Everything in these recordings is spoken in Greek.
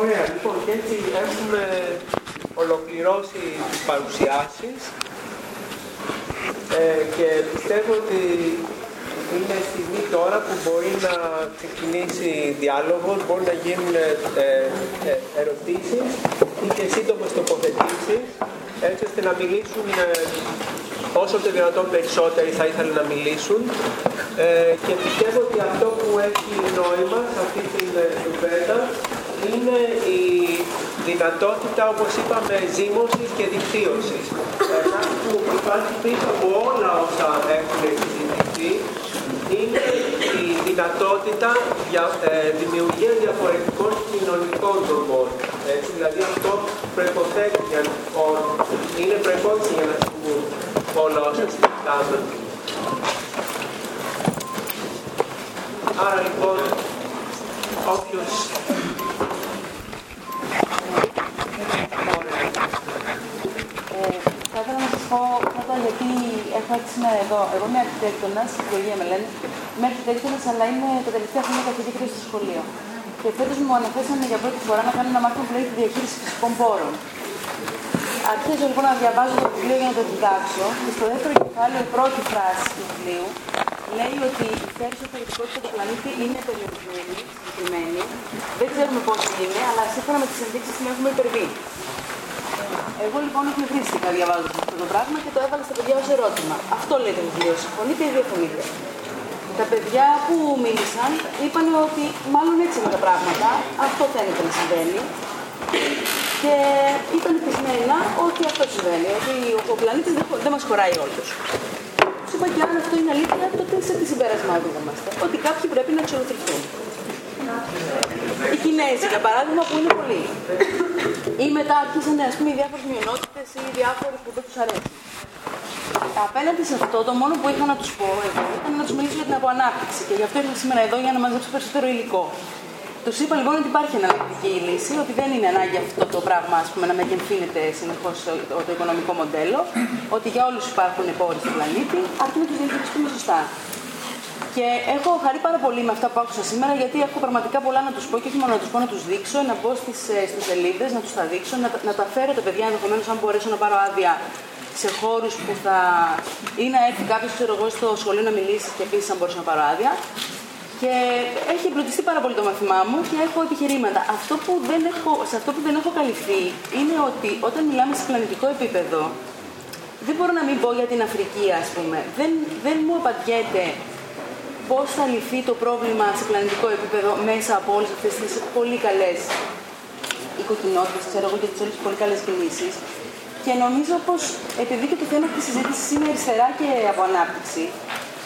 Ωραία, λοιπόν, και έτσι έχουμε ολοκληρώσει τις παρουσιάσεις ε, και πιστεύω ότι είναι στιγμή τώρα που μπορεί να ξεκινήσει διάλογος, μπορεί να γίνουν ε, ε, ερωτήσεις ή και σύντομες τοποθετήσεις έτσι ώστε να μιλήσουν ε, όσο το δυνατόν περισσότεροι θα ήθελαν να μιλήσουν. Ε, και πιστεύω ότι αυτό που έχει νόημα σε αυτή την κουβέντα είναι η δυνατότητα, όπως είπαμε, ζήμωσης και δικτύωσης. Κάτι που υπάρχει πίσω από όλα όσα έχουν συζητηθεί είναι η δυνατότητα για ε, δημιουργία διαφορετικών κοινωνικών δομών. Έτσι, δηλαδή αυτό προϋποθέτει για, είναι προϋπόθεση για να συμβούν όλα όσα συζητάμε. Άρα λοιπόν, όποιος θα ήθελα να σας πω πρώτα γιατί έχω έρθει σήμερα εδώ. Εγώ είμαι αρχιτέκτονας, συλλογία με λένε. Είμαι αρχιτέκτονας, αλλά είμαι τα τελευταία χρόνια καθηγήτρια στο σχολείο. Και φέτος μου αναθέσανε για πρώτη φορά να κάνω ένα μάθημα που λέγεται Διαχείριση φυσικών πόρων. Αρχίζω λοιπόν να διαβάζω το βιβλίο για να το διδάξω και στο δεύτερο κεφάλαιο η πρώτη φράση του βιβλίου λέει ότι η θέση θεωρητικότητα του πλανήτη είναι περιορισμένη, συγκεκριμένη. Δεν ξέρουμε πόσο είναι, αλλά σύμφωνα με τις ενδείξεις την έχουμε υπερβεί. Εγώ λοιπόν εκνευρίστηκα διαβάζοντα αυτό το πράγμα και το έβαλα στα παιδιά ως ερώτημα. Αυτό λέει το βιβλίο. Συμφωνείτε ή διαφωνείτε. Τα παιδιά που μίλησαν είπαν ότι μάλλον έτσι είναι τα πράγματα, αυτό φαίνεται να συμβαίνει. Και ήταν πεισμένα ότι αυτό συμβαίνει, ότι ο πλανήτης δεν, δεν μας χωράει όλους. Του είπα και αν αυτό είναι αλήθεια, τότε σε τι συμπέρασμα οδηγούμαστε. Ότι κάποιοι πρέπει να εξολοθρευτούν. Οι Κινέζοι, για παράδειγμα, που είναι πολλοί. Ή μετά άρχισαν ας πούμε, οι διάφορες μειονότητες ή οι διάφοροι που δεν τους αρέσει. Απέναντι σε αυτό, το μόνο που είχα να τους πω εγώ ήταν να τους μιλήσω για την αποανάπτυξη. Και γι' αυτό ήρθα σήμερα εδώ για να μαζέψω περισσότερο υλικό. Τους είπα λοιπόν ότι υπάρχει εναλλακτική λύση, ότι δεν είναι ανάγκη αυτό το πράγμα ας πούμε, να μεγενθύνεται συνεχώς το, το οικονομικό μοντέλο, ότι για όλους υπάρχουν πόροι στον πλανήτη, αρκεί να τους διαχειριστούμε σωστά. Και έχω χαρεί πάρα πολύ με αυτά που άκουσα σήμερα, γιατί έχω πραγματικά πολλά να τους πω και όχι μόνο να τους πω, να τους δείξω, να μπω στις ε, σελίδες, να τους τα δείξω, να, να τα φέρω τα παιδιά ενδεχομένως, αν μπορέσω να πάρω άδεια σε χώρους που θα. ή να έρθει κάποιος, ξέρω εγώ, στο σχολείο να μιλήσει και επίσης αν μπορέσω να πάρω άδεια. Και έχει εμπλουτιστεί πάρα πολύ το μαθημά μου και έχω επιχειρήματα. Αυτό που δεν έχω, σε αυτό που δεν έχω καλυφθεί είναι ότι όταν μιλάμε σε πλανητικό επίπεδο, δεν μπορώ να μην πω για την Αφρική, ας πούμε. Δεν, δεν μου απαντιέται πώς θα λυθεί το πρόβλημα σε πλανητικό επίπεδο μέσα από όλες αυτές τις πολύ καλές οικοκοινότητες, ξέρω εγώ, και τις όλες πολύ καλές κινήσεις. Και νομίζω πως επειδή και το θέμα της συζήτησης είναι αριστερά και από ανάπτυξη,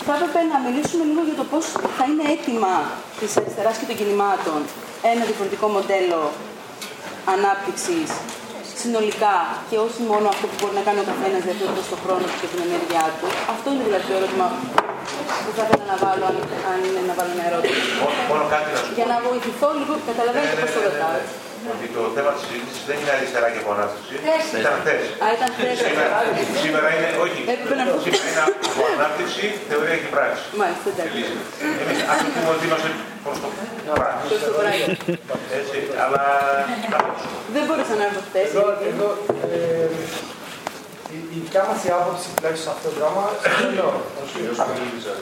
θα έπρεπε να μιλήσουμε λίγο για το πώς θα είναι έτοιμα της αριστεράς και των κινημάτων ένα διαφορετικό μοντέλο ανάπτυξης συνολικά και όχι μόνο αυτό που μπορεί να κάνει ο καθένας διαφορετικό στον χρόνο του και την ενέργειά του. Αυτό είναι δηλαδή το ερώτημα που θα ήθελα να βάλω, αν, αν είναι να βάλω ένα ερώτημα. Μόνο κάτι να σου Για να βοηθηθώ λίγο, καταλαβαίνετε πώς το ρωτάω. Ότι το θέμα της συζήτησης δεν είναι αριστερά και επανάσταση. Ήταν χθες. Α, ήταν χθες. Σήμερα, σήμερα είναι, όχι. Έπρεπε να πω. Σήμερα είναι από ανάπτυξη, θεωρία και πράξη. Μάλιστα, εντάξει. Εμείς ας πούμε ότι είμαστε προς το πράξη. Προς το πράγμα. Έτσι, αλλά Δεν μπόρεσα να έρθω χθες. Εδώ, εδώ ε, η, η δικιά μας η άποψη τουλάχιστον σε αυτό το πράγμα συμφωνώ.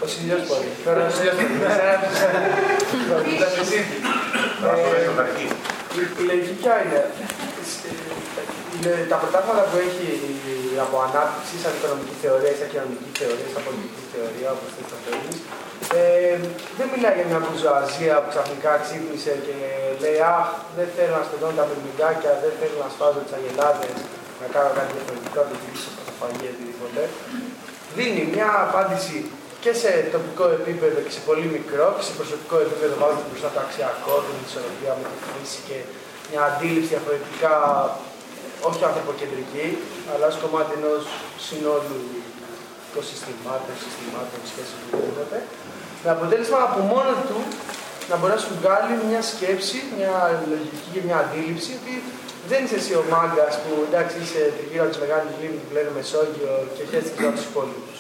Ο Σιλιός μπορεί. Τώρα ο Σιλιός μπορεί. Να το λέει στον αρχή. Η, η λογική ποια είναι. Ε, Τα προτάγματα που έχει από ανάπτυξη σαν οικονομική θεωρία, σαν κοινωνική θεωρία, σαν πολιτική θεωρία, όπως θέλει το θέλει, ε, δεν μιλάει για μια μπουρζουαζία που ξαφνικά ξύπνησε και λέει Αχ, δεν θέλω να στενώνω τα πυρμηγκάκια, δεν θέλω να σφάζω τις αγελάδες, να κάνω κάτι διαφορετικό, να διηγήσω πρωτοφαγία, οτιδήποτε. Δίνει μια απάντηση και σε τοπικό επίπεδο και σε πολύ μικρό και σε προσωπικό επίπεδο βάζοντα μπροστά το αξιακό, την ισορροπία με τη φύση και μια αντίληψη διαφορετικά όχι ανθρωποκεντρική, αλλά ως κομμάτι ενός συνόλου οικοσυστημάτων, συστημάτων, σχέσεων οτιδήποτε. Με αποτέλεσμα από μόνο του να μπορείς να σου βγάλει μια σκέψη, μια λογική και μια αντίληψη ότι δεν είσαι εσύ ο μάγκας που εντάξει είσαι τριγύρω από τι μεγάλε λίμνε που λένε Μεσόγειο και χαίρεσαι για τους υπόλοιπους.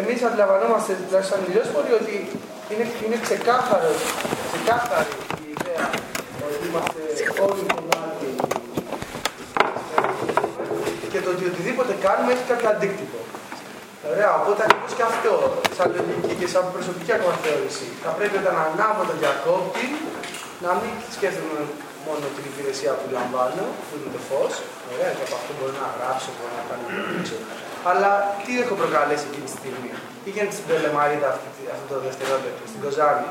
Εμείς αντιλαμβανόμαστε, τουλάχιστον οι ότι είναι, είναι ξεκάθαρος, ξεκάθαρη η ιδέα ότι είμαστε όλοι κομμάτι και το ότι οτιδήποτε κάνουμε έχει κάποιο αντίκτυπο. Ωραία, οπότε ακριβώς και αυτό, σαν λογική και σαν προσωπική ακόμα θεώρηση, θα πρέπει όταν ανάβω το διακόπτη να μην σκέφτομαι μόνο την υπηρεσία που λαμβάνω, που είναι το φως, ωραία, και από αυτό μπορώ να γράψω, μπορώ να κάνω το αλλά τι έχω προκαλέσει εκείνη τη στιγμή; Τι γίνεται στην Πελεμαρίδα αυτό το δευτερόλεπτο, στην Κοζάνη.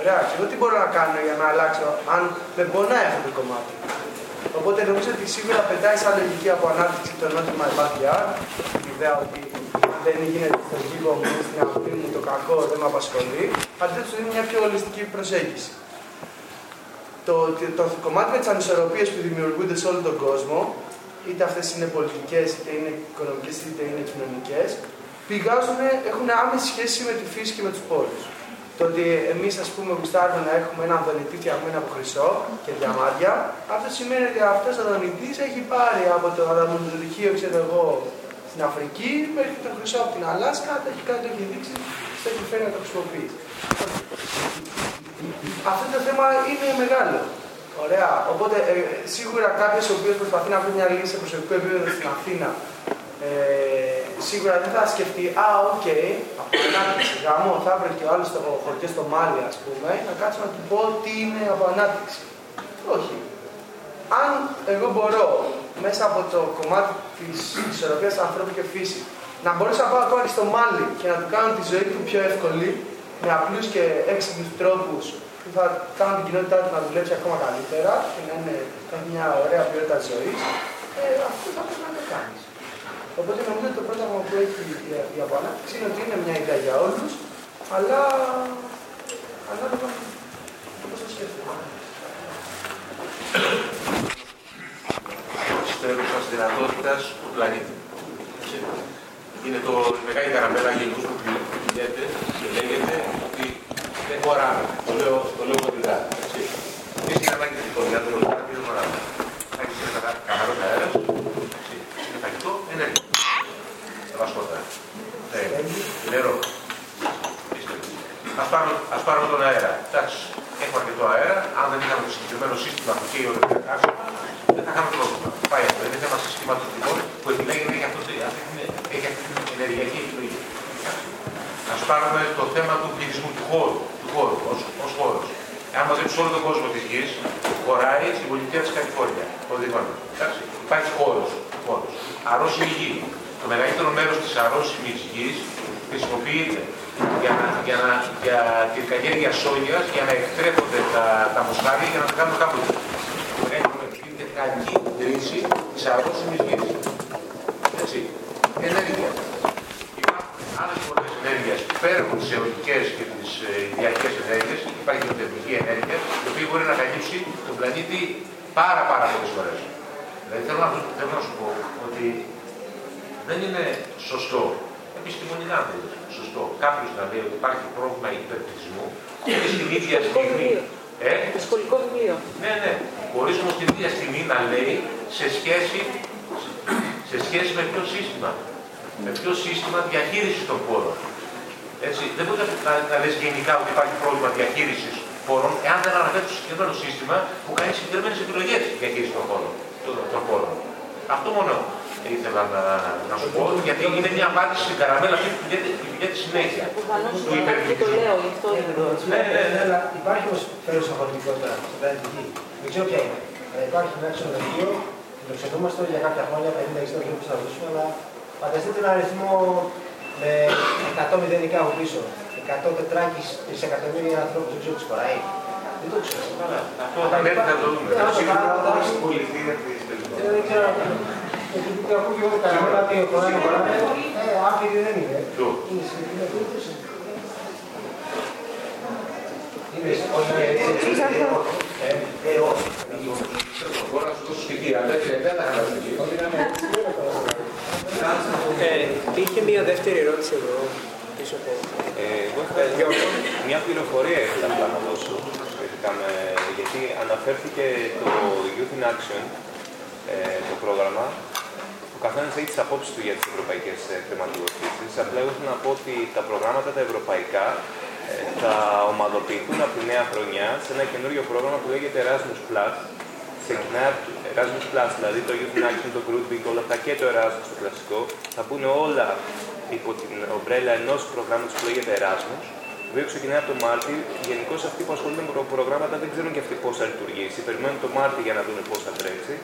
Ωραία, και εγώ τι μπορώ να κάνω για να αλλάξω, αν με πονάει αυτό το κομμάτι; Οπότε νομίζω ότι σίγουρα πετάει σαν λογική από ανάπτυξη το νότιμα επάθεια, η ιδέα ότι δεν γίνεται στο κύβο μου, στην αυλή μου το κακό δεν με απασχολεί, αντίθετα είναι μια πιο ολιστική προσέγγιση. Το, το, το κομμάτι με τις ανισορροπίες που δημιουργούνται σε όλο τον κόσμο, είτε αυτές είναι πολιτικές, είτε είναι οικονομικές, είτε είναι κοινωνικές, πηγάζουν, έχουν άμεση σχέση με τη φύση και με τους πόλους. Το ότι εμείς, ας πούμε, γουστάρουμε να έχουμε έναν δονητή φτιαγμένο από χρυσό και διαμάντια, αυτό σημαίνει ότι αυτός ο δονητή έχει πάρει από το αδαμοντοδοχείο, ξέρω εγώ, στην Αφρική μέχρι το χρυσό από την Αλάσκα, το έχει κάνει, το έχει δείξει, το έχει φέρει να το χρησιμοποιεί. Αυτό το θέμα είναι μεγάλο. Ωραία. Οπότε ε, σίγουρα κάποιος ο οποίος προσπαθεί να βρει μια λύση σε προσωπικό επίπεδο στην Αθήνα ε, σίγουρα δεν θα σκεφτεί, Α, OK, okay, αποανάπτυξη γάμο θα βρει και ο άλλος στο χωριός στο Μάλι, ας πούμε, να κάτσω να του πω τι είναι αποανάπτυξη. Όχι. Αν εγώ μπορώ μέσα από το κομμάτι της ισορροπίας ανθρώπου και φύσης να μπορέσω να πάω ακόμα και στο Μάλι και να του κάνω τη ζωή του πιο εύκολη με απλούς και έξυπνους τρόπους που θα κάνουν την κοινότητά του να δουλέψει ακόμα καλύτερα και να είναι μια ωραία ποιότητα ζωής, ε, αυτό θα πρέπει να το κάνεις. Οπότε νομίζω ότι το πρώτο που έχει η απανάπτυξη είναι ότι είναι μια ιδέα για όλους, αλλά ανάλογα με το πώ το σκέφτεται. Στέλνουσα δυνατότητα του πλανήτη. Είναι το μεγάλη καραμέλα γενικού που πηγαίνεται και λέγεται ότι δεν χωράμε. Το λέω, το λέω κοντινά. Εμείς είχαμε ανάγκη την κοντινά, το λέω δεν χωράμε. Έχεις ένα καθαρό αέρα, είναι φαγητό, ενέργεια. Θα μα σκοτά. Νερό. Ας πάρουμε, ας πάρουμε τον αέρα. Εντάξει, έχουμε αρκετό αέρα. Αν δεν είχαμε το συγκεκριμένο σύστημα που καίει όλο το καύσιμο, δεν θα είχαμε πρόβλημα. Πάει αυτό. Είναι θέμα συστηματικών που επιλέγει να έχει, αυτό, έχει αυτή την ενεργειακή επιλογή. Α πάρουμε το θέμα του πληθυσμού του χώρου, του χώρους ως, ως χώρος. Αν μαζέψει όλο τον κόσμο της γης, χωράει στην πολιτεία της Καλιφόρνια. Εντάξει, υπάρχει χώρο. χώρος. Αρρώσιμη γη. Το μεγαλύτερο μέρος της αρρώσιμης γης χρησιμοποιείται για, να, για, να, για την καλλιέργεια σόγιας για να εκτρέπονται τα, τα μοσχάρια για να τα κάνουν κάπου. Έχουμε την κακή κρίση της αρρώσιμης γης. Έτσι. Ενέργεια. Υπάρχουν άλλες μορφέ ενέργειας πέρα από τις αιωλικές και τις ηλιακές ενέργειες. Υπάρχει η θερμική ενέργεια, η οποία μπορεί να καλύψει τον πλανήτη πάρα, πάρα πολλές φορές. Δηλαδή θέλω να, θέλω να σου πω ότι δεν είναι σωστό, επιστημονικά δεν είναι σωστό, κάποιος να λέει ότι υπάρχει πρόβλημα υπερπληθυσμού και στην ίδια στιγμή. Ε; σχολικό βιβλίο. Ναι, ναι. Μπορεί όμως την ίδια στιγμή να λέει σε σχέση, σε σχέση με ποιο σύστημα. Με ποιο σύστημα διαχείρισης των πόρων. Έτσι, δεν μπορεί να, να, να λες γενικά ότι υπάρχει πρόβλημα διαχείρισης πόρων, εάν δεν αναφέρει το συγκεκριμένο σύστημα που κάνει συγκεκριμένες επιλογές διαχείριση των πόρων. Των πόρων. Αυτό μόνο ήθελα να, να σου πω, γιατί είναι μια απάντηση στην καραμέλα αυτή που πηγαίνει συνέχεια. Του υπερπληκτισμού. το λέω, γι' αυτό είναι εδώ. Ναι, ναι, ναι, αλλά υπάρχει όμως τέλος αγωνικότητα στην πλανητική. Δεν ξέρω ποια είναι. Υπάρχει ένα ξενοδοχείο, το ξεχνούμαστε για κάποια χρόνια, 50-60 χρόνια που θα δώσουμε, αλλά φανταστείτε ένα αριθμό με 100 μηδενικά από πίσω. 100 τετράκις τρισεκατομμύρια ανθρώπους, δεν ξέρω τι χωράει. Δεν το ξέρω. Αυτό θα πρέπει να το δούμε. Σίγουρα θα έχει πολιτεία Δεν ξέρω. Γιατί ακούγεται κανένα ότι χωράει, χωράει. Ε, άφηρη δεν είναι. Είναι συγκεκριμένη περίπτωση. Είναι όχι έτσι. Ε, όχι. Μπορώ να σου δώσω στοιχεία, δεν θα Είχε μία δεύτερη ερώτηση εδώ. Πίσω από. Εγώ έχω μια πληροφορία ήθελα να δώσω σχετικά με. Γιατί αναφέρθηκε το Youth in Action, το πρόγραμμα, ο καθένας έχει τις απόψεις του για τις ευρωπαϊκές χρηματοδοτήσεις. Απλά εγώ θέλω να πω ότι τα προγράμματα τα ευρωπαϊκά θα ομαδοποιηθούν από τη νέα χρονιά σε ένα καινούριο πρόγραμμα που λέγεται Erasmus Plus. Ξεκινάει από Erasmus Plus, δηλαδή το Youth in Action, το Grouping, όλα αυτά και το Erasmus το κλασικό. Θα πούνε όλα υπό την ομπρέλα ενός προγράμματος που λέγεται Erasmus το οποίο ξεκινάει από το Μάρτι. Γενικώ αυτοί που ασχολούνται με προγράμματα δεν ξέρουν και αυτοί πώς θα λειτουργήσει. Περιμένουν το Μάρτι για να δουν πώς θα τρέξει.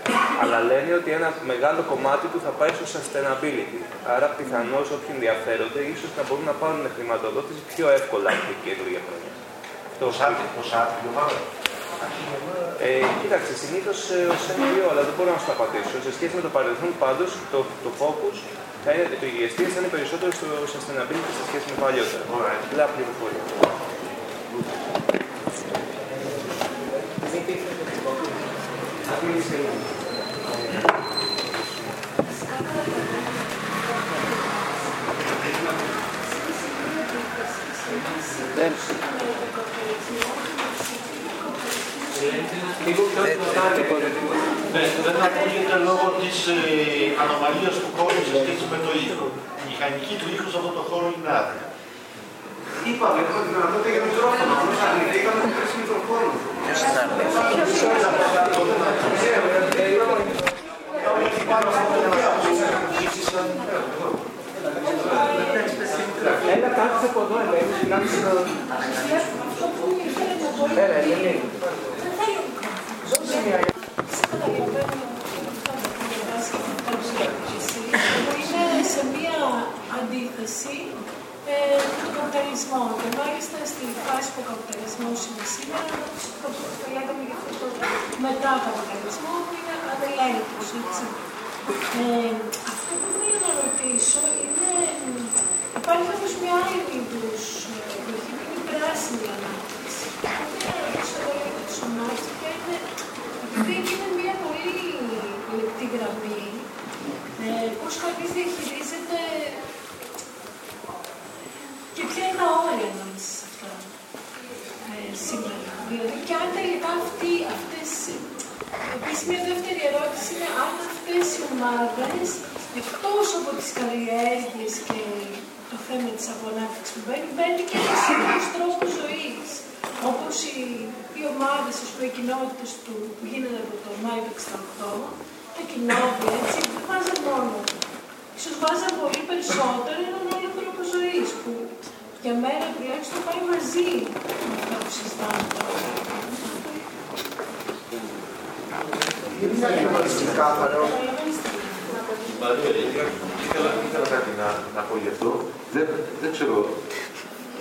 Αλλά λένε ότι ένα μεγάλο κομμάτι του θα πάει στο sustainability. Άρα πιθανώς όποιοι ενδιαφέρονται ίσως να μπορούν να πάρουν χρηματοδότηση πιο εύκολα αυτή την καινούργια χρονιά. Πόσα άτομα ε, κοίταξε, συνήθως ω ένα δύο, αλλά δεν μπορώ να σου τα απαντήσω. Σε σχέση με το παρελθόν, πάντως το, το focus θα είναι, το, η εστίαση θα είναι περισσότερο στο sustainability σε σχέση με παλιότερα. Ωραία. Απλά πληροφορία. Δεν. Ναι, δεν ακούγεται λόγω τη ανομαλία του χώρου σε σχέση με το ήχο. Η μηχανική του ήχου σε αυτό το χώρο είναι άδεια. Είπαμε, έχουμε τη δυνατότητα για μικρόφωνο. Απλώ αρνηθήκαμε να χρήσει μικρόφωνο. Έλα κάτσε από εδώ, Ελένη, κάτσε εδώ. Έλα, Ελένη. Είναι σε μία αντίθεση ε, του καπιταλισμού. Και μάλιστα στη φάση που ο καπιταλισμό είναι σήμερα, θα λέγαμε για αυτό το μετά καπιταλισμό, που είναι αδελέγητος, έτσι. Ε, αυτό που θέλω να ρωτήσω είναι, υπάρχει όμως μια άλλη είδους εποχή που είναι η πράσινη ανάπτυξη. Αυτό που θέλω να ρωτήσω εδώ για τους ομάδες και είναι, επειδή είναι μια πολύ λεπτή γραμμή, ε, πώς κανείς διαχειρίζεται και ποια είναι τα όρια ανάμεσα σε αυτά ε, σήμερα. Δηλαδή, και αν τελικά αυτοί, αυτές, επίσης μια δεύτερη ερώτηση είναι αν αυτές οι ομάδες, εκτός από τις καλλιέργειες και το θέμα της απονάφηξης που μπαίνει, μπαίνει και ένας σύγχρονος τρόπος ζωής. Όπως οι, οι ομάδες, ας πούμε, οι κοινότητες του, που γίνονται από το Μάιο του 68, τα κοινότητα, έτσι, δεν βάζαν μόνο. Ίσως βάζαν πολύ περισσότερο έναν άλλο τρόπο ζωής, που για μένα τουλάχιστον πάει μαζί με αυτά που συζητάμε τώρα. Ήθελα, ήθελα κάτι να, να πω γι' αυτό. Δεν, δεν ξέρω.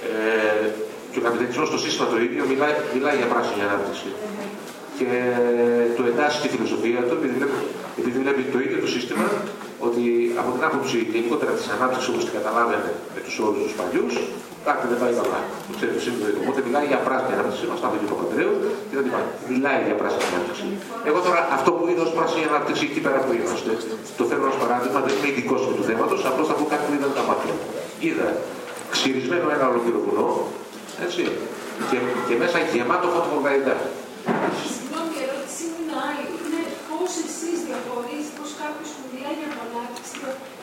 Ε, και ο καπιταλισμός στο σύστημα το ίδιο μιλάει, μιλάει για πράσινη ανάπτυξη. Και το εντάσσει στη φιλοσοφία του, επειδή βλέπει, επειδή βλέπει το ίδιο το σύστημα, ότι από την άποψη γενικότερα της ανάπτυξης όπως την καταλάβαινε με τους όρους τους παλιούς, κάτι δεν πάει καλά. Το ξέρετε σίγουρα. Οπότε μιλάει για πράσινη ανάπτυξη, μας τα είπε και ο Παπαντρέου και δεν υπάρχει. Μιλάει για πράσινη ανάπτυξη. Εγώ τώρα αυτό που είδα ως πράσινη ανάπτυξη εκεί πέρα που είμαστε, το θέλω ως παράδειγμα, δεν είναι ειδικός τους θέματο, απλώς θα πω κάτι που είδαν τα μάτια. Είδα ξυρισμένο ένα ολόκληρο βουνό, έτσι, και, και μέσα γεμάτο φωτοβολταϊκά. Συγγνώμη, η ερώτησή μου είναι άλλη. Είναι πώς εσείς διαχωρίζετε, πώς κάποιος που μιλάει για ανάπτυξη,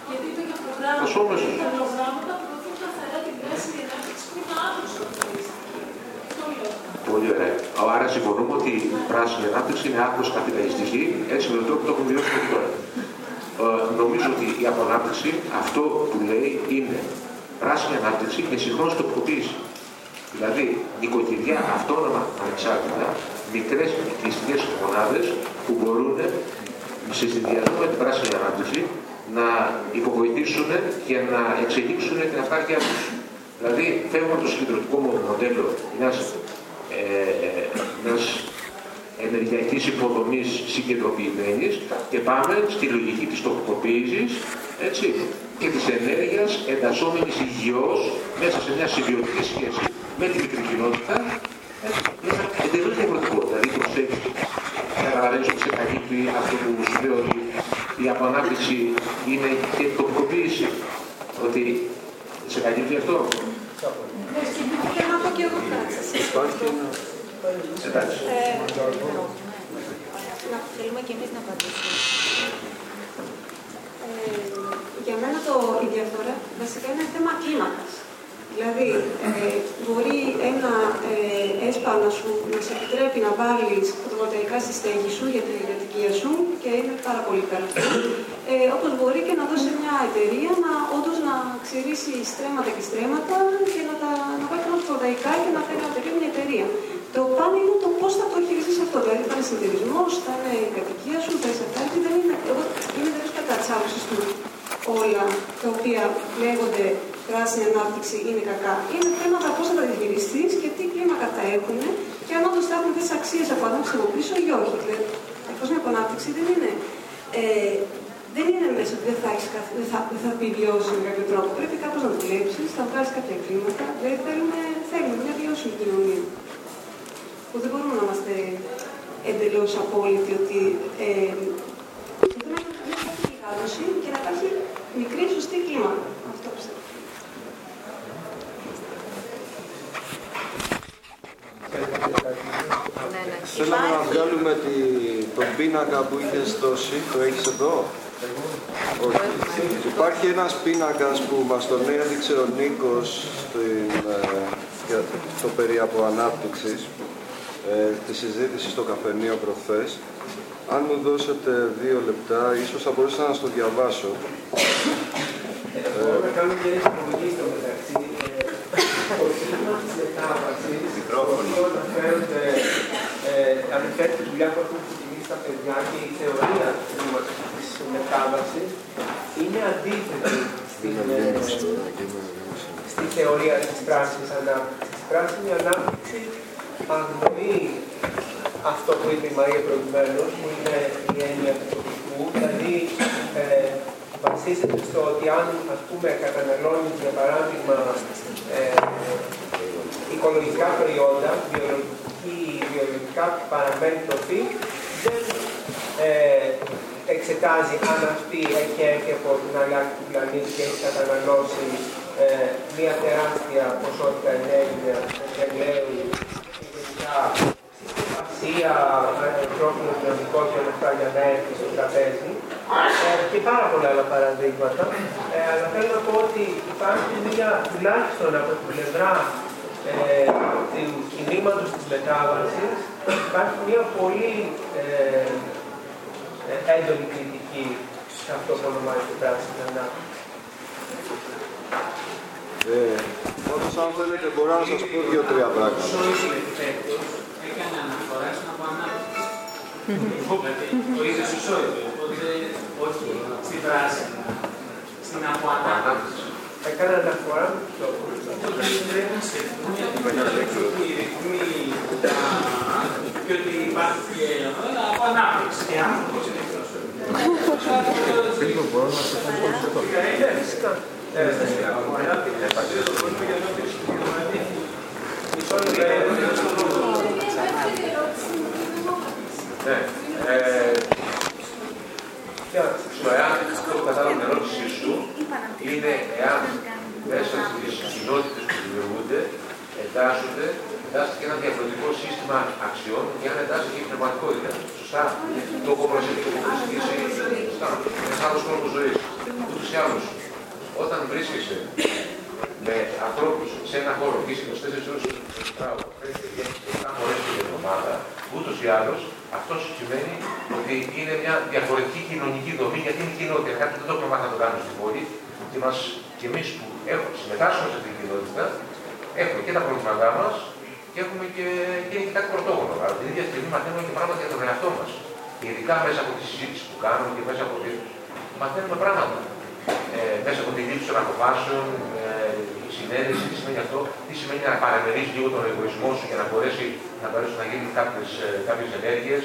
γιατί είπε για προγράμματα. Ας όμως. Τα προγράμματα προωθούν καθαρά την πράσινη ανάπτυξη που είναι άκρως καπιταλιστική. Αυτό λέω. Πολύ ωραία. Άρα συμφωνούμε ότι η πράσινη ανάπτυξη είναι άκρος καπιταλιστική, έτσι με τον τρόπο που το έχουμε βιώσει μέχρι τώρα. Ε, νομίζω ότι η απονάπτυξη αυτό που λέει είναι πράσινη ανάπτυξη με συγχρόνως τοπικοποίηση. Δηλαδή, νοικοκυριά αυτόνομα ανεξάρτητα, μικρές οικιστικέ μονάδες που μπορούν σε συνδυασμό με την πράσινη ανάπτυξη να υποβοηθήσουν και να εξελίξουν την αυτάρκεια τους. Δηλαδή, φεύγουμε από το συγκεντρωτικό μοντέλο μιας ε, μιας ενεργειακής υποδομής συγκεντροποιημένης και πάμε στη λογική της τοπικοποίησης έτσι, και της ενέργειας εντασσόμενης υγιώς μέσα σε μια συμβιωτική σχέση με τη μικρή κοινότητα έτσι, είναι εντελώς διαφορετικό. Δηλαδή προσθέτει, καταλαβαίνεις ότι σε καλύπτει αυτό που σου λέω ότι η απανάπτυξη είναι και τοπικοποίηση. Ότι σε καλύπτει αυτό. Θέλω να πω και εγώ κάτι. Εντάξει. να θέλουμε και εμείς να απαντήσουμε. Ε, για μένα το, η διαφορά βασικά είναι θέμα κλίμακας. Δηλαδή, ε, μπορεί ένα ε, ΕΣΠΑ να σου να σε επιτρέπει να βάλεις φωτοβολταϊκά στη στέγη σου για την κατοικία σου και είναι πάρα πολύ καλό. Ε, Όπως μπορεί και να δώσεις μια εταιρεία να όντως να ξηρίσει στρέμματα και στρέμματα και να, τα, να βάλει φωτοβολταϊκά και να φέρει να μια εταιρεία. Το πάνε είναι το πώς θα το χειριστείς αυτό. Δηλαδή, θα είναι συνεταιρισμό, θα είναι η κατοικία σου, θα είσαι κάτι. Δεν είναι, εγώ είμαι τελείω κατά της άποψης του όλα τα οποία λέγονται πράσινη ανάπτυξη είναι κακά. Είναι θέματα πώς θα τα διαχειριστείς και τι κλίμακα θα έχουν και αν όντως θα έχουν τις αξίες από ανάπτυξη από πίσω ή όχι. Δηλαδή, η ανάπτυξη δεν είναι. Ε, δεν είναι μέσα ότι δεν θα, έχεις, δεν θα, δεν θα επιβιώσει με κάποιο τρόπο. Πρέπει κάπως να δουλέψει, θα βγάλεις κάποια κλίματα. Δηλαδή θέλουμε, θέλουμε μια βιώσιμη κοινωνία. Που δεν μπορούμε να είμαστε εντελώς απόλυτοι ότι ε, και να υπάρχει μικρή σωστή κλίμα. Αυτό πιστεύω. Θέλαμε να βγάλουμε τη, τον πίνακα που είχε δώσει, το έχεις εδώ; Όχι. Υπάρχει ένας πίνακας που μας τον έδειξε ο Νίκος στην, ε, για το περί από ανάπτυξης ε, τη συζήτηση στο καφενείο προχθές αν μου δώσετε δύο λεπτά, ίσως θα μπορούσα να στο διαβάσω. Μπορούμε να κάνουμε μια εισαγωγή στο μεταξύ. Ο θέμα της μετάβασης, αναφέρεται, αναφέρεται τη δουλειά που έχουν ξεκινήσει τα παιδιά και η θεωρία της μετάβασης. Είναι αντίθετη στη θεωρία της πράσινης ανάπτυξης. Η πράσινη ανάπτυξη αγνοεί αυτό που είπε η Μαρία προηγουμένως, που είναι η έννοια του τοπικού, δηλαδή ε, βασίζεται στο ότι αν ας πούμε καταναλώνεις για παράδειγμα ε, οικολογικά προϊόντα, βιολογική, βιολογικά παραμένει τροφή, δεν ε, εξετάζει αν αυτή έχει έρθει από την άλλη του πλανήτη και έχει καταναλώσει ε, μια τεράστια ποσότητα ενέργεια, ενέργειου και αστεία, ανθρώπινο κοινωνικό και όλα αυτά για να έρθει στο τραπέζι ε, και πάρα πολλά άλλα παραδείγματα. Ε, αλλά θέλω να πω ότι υπάρχει μια, τουλάχιστον από την πλευρά ε, του κινήματος της μετάβασης, υπάρχει μια πολύ ε, ε, έντονη κριτική σε αυτό που ονομάζεται πράσινη ανάπτυξη. Ε, Όντως αν θέλετε μπορώ να σας πω δύο-τρία πράγματα έκανε αναφορά στην αποανάπτυξη. Δηλαδή το είδες σου σώδιο, οπότε όχι στην πράσινη, στην αποανάπτυξη. Έκανε αναφορά Οπότε πρέπει να σκεφτούμε ότι οι ρυθμοί και ότι υπάρχει και αποανάπτυξη και άνθρωπος είναι εκτός. Φίλο, μπορώ να σε πω περισσότερο. Φυσικά. Μισό λεπτό. Ναι. Στο εάν αυτό που κατάλαβα την ερώτησή σου είναι εάν μέσα στις κοινότητες που δημιουργούνται εντάσσονται, εντάσσεται και ένα διαφορετικό σύστημα αξιών και αν εντάσσεται και η πνευματικότητα. Σωστά. Το έχω προσεγγίσει. Σωστά. Ένα άλλο τρόπο ζωής. Ούτως ή άλλως, όταν βρίσκεσαι με ανθρώπου σε ένα χώρο και είσαι 24 ώρε το πράγμα, 7 φορέ την εβδομάδα, ούτω ή άλλω αυτό σημαίνει ότι είναι μια διαφορετική κοινωνική δομή γιατί είναι κοινότητα. Κάτι που δεν το έχουμε μάθει να το κάνουμε στην πόλη και, μας, και εμεί που έχουμε, συμμετάσχουμε σε αυτή την κοινότητα έχουμε και τα προβλήματά μα και έχουμε και, και, και κάτι πρωτόγωνο. Αλλά την ίδια στιγμή μαθαίνουμε και πράγματα για τον εαυτό μα. Ειδικά μέσα από τη συζήτηση που κάνουμε και μέσα από τη. Μαθαίνουμε πράγματα. Ε, μέσα από τη λήψη των αποφάσεων, ε, η συνέντευξη, τι σημαίνει αυτό, τι σημαίνει να παραμερίσει λίγο τον εγωισμό σου για να μπορέσει να, μπορέσει να γίνει κάποιες ε, ενέργειες.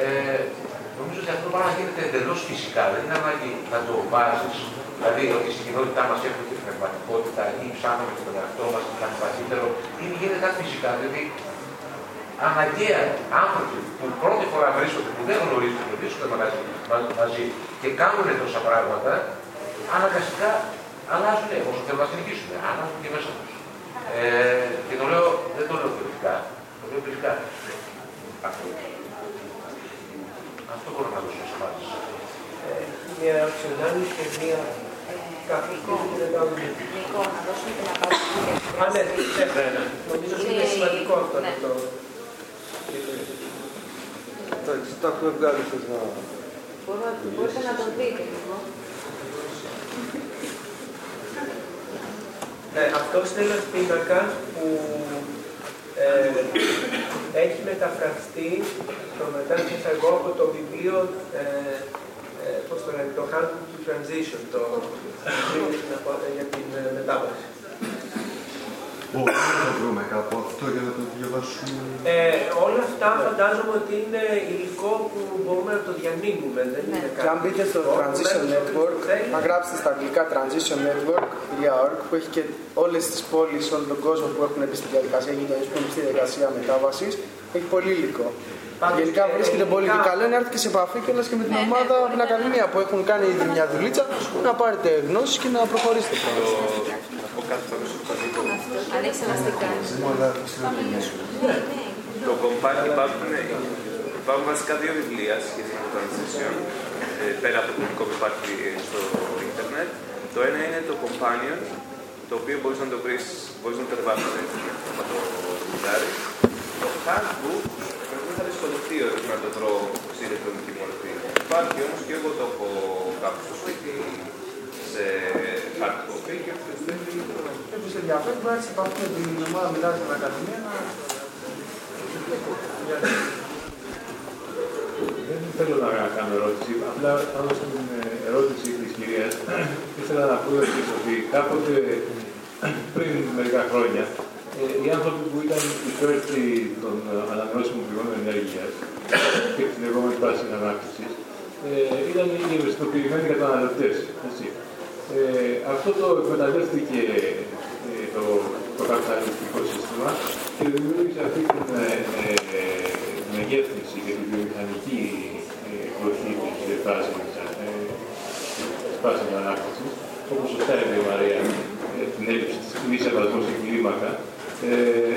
Ε, νομίζω ότι αυτό το πράγμα γίνεται εντελώς φυσικά. Δεν είναι ανάγκη να το βάζεις. Δηλαδή ότι στην κοινότητά μας έχουμε την πνευματικότητα ή ψάχνουμε και τον εαυτό μας και κάτι βαθύτερο. Είναι γίνεται κάτι φυσικά. Δηλαδή αναγκαία άνθρωποι που πρώτη φορά βρίσκονται, που δεν γνωρίζουν και βρίσκονται μαζί και κάνουν τόσα πράγματα, αναγκαστικά αλλάζουν όσο θέλουν να συνεχίσουν. Αλλάζουν και μέσα του. Ε, και το λέω, δεν το λέω κριτικά. Το λέω κριτικά. Αυτό. Αυτό μπορώ να δώσω σε εμάς. Μια αξιολόγηση και μια Νικό, Νικό, να δώσουμε την απάντηση. Α, ναι, ναι. Νομίζω ότι είναι σημαντικό αυτό Ναι. το... Εντάξει, τα έχουμε βγάλει θες να... Μπορώ- Μπορείτε να τον δείτε λίγο. Ε, αυτός είναι ένας πίνακας που ε, έχει μεταφραστεί το μετά εγώ από το βιβλίο ε, ε, πώς το λένε, το Handbook to Transition, το βιβλίο για την απο- για την ε, μετάβαση. Μπορούμε να το βρούμε κάπου αυτό για να το διαβάσουμε. Ε, όλα αυτά φαντάζομαι ότι είναι υλικό που μπορούμε να το διανύμουμε, δεν είναι κάτι. Και αν μπείτε στο φυσικό. Transition Μένει όποιος Network, θέλει. να γράψετε στα αγγλικά Transition Network.org που έχει και όλες τις πόλεις, όλο τον κόσμο που έχουν μπει στη διαδικασία γειτονιές που έχουν μπει στη διαδικασία μετάβασης. Έχει πολύ υλικό. Πάντως Γενικά και βρίσκεται πολύ ελληνικά- και καλό είναι να έρθετε και σε επαφή και και με την ομάδα από την Ακαδημία που έχουν κάνει ήδη μια δουλίτσα να πάρετε γνώσεις και να προχωρήσετε. Να πω κάτι πάνω στο παντικό. Ανεξελαστικά. Το κομπάνι υπάρχουν, υπάρχουν βασικά δύο βιβλία σχετικά με το transition, ε, πέρα από το δικό που υπάρχει στο ίντερνετ. Το ένα είναι το Companion, το οποίο μπορείς να το βρεις, μπορείς να το κατεβάσεις έτσι, να το δουλάρεις. Το Handbook, πρέπει να δυσκολευτεί ότι να το βρω σε ηλεκτρονική μορφή. Υπάρχει όμως και εγώ το έχω κάπου στο σπίτι σε hard copy και αυτό θέλει Όποιος ενδιαφέρει μπορεί να έρθει σε επαφή με την ομάδα μιλάς στην Ακαδημία να... Δεν θέλω να κάνω ερώτηση. Απλά πάνω στην ε, ερώτηση της κυρίας, ήθελα να πω εξής, ότι κάποτε πριν μερικά χρόνια ε, οι άνθρωποι που ήταν υπέρ τη- των ε, ανανεώσιμων πηγών ενέργειας και τη λεγόμενη πράσινη ανάπτυξης ε, ήταν οι ευαισθητοποιημένοι καταναλωτές. Ε, αυτό το εκμεταλλεύτηκε ε, το, το καπιταλιστικό σύστημα και δημιούργησε αυτή την ε, ε, μεγέθυνση και τη βιομηχανική ε, εκδοχή της ε, πράσινης, ε, της πράσινης ανάπτυξης, όπως σωστά είπε η Μαρία, ε, την έλλειψη της κλίσης σεβασμού στην κλίμακα. Ε,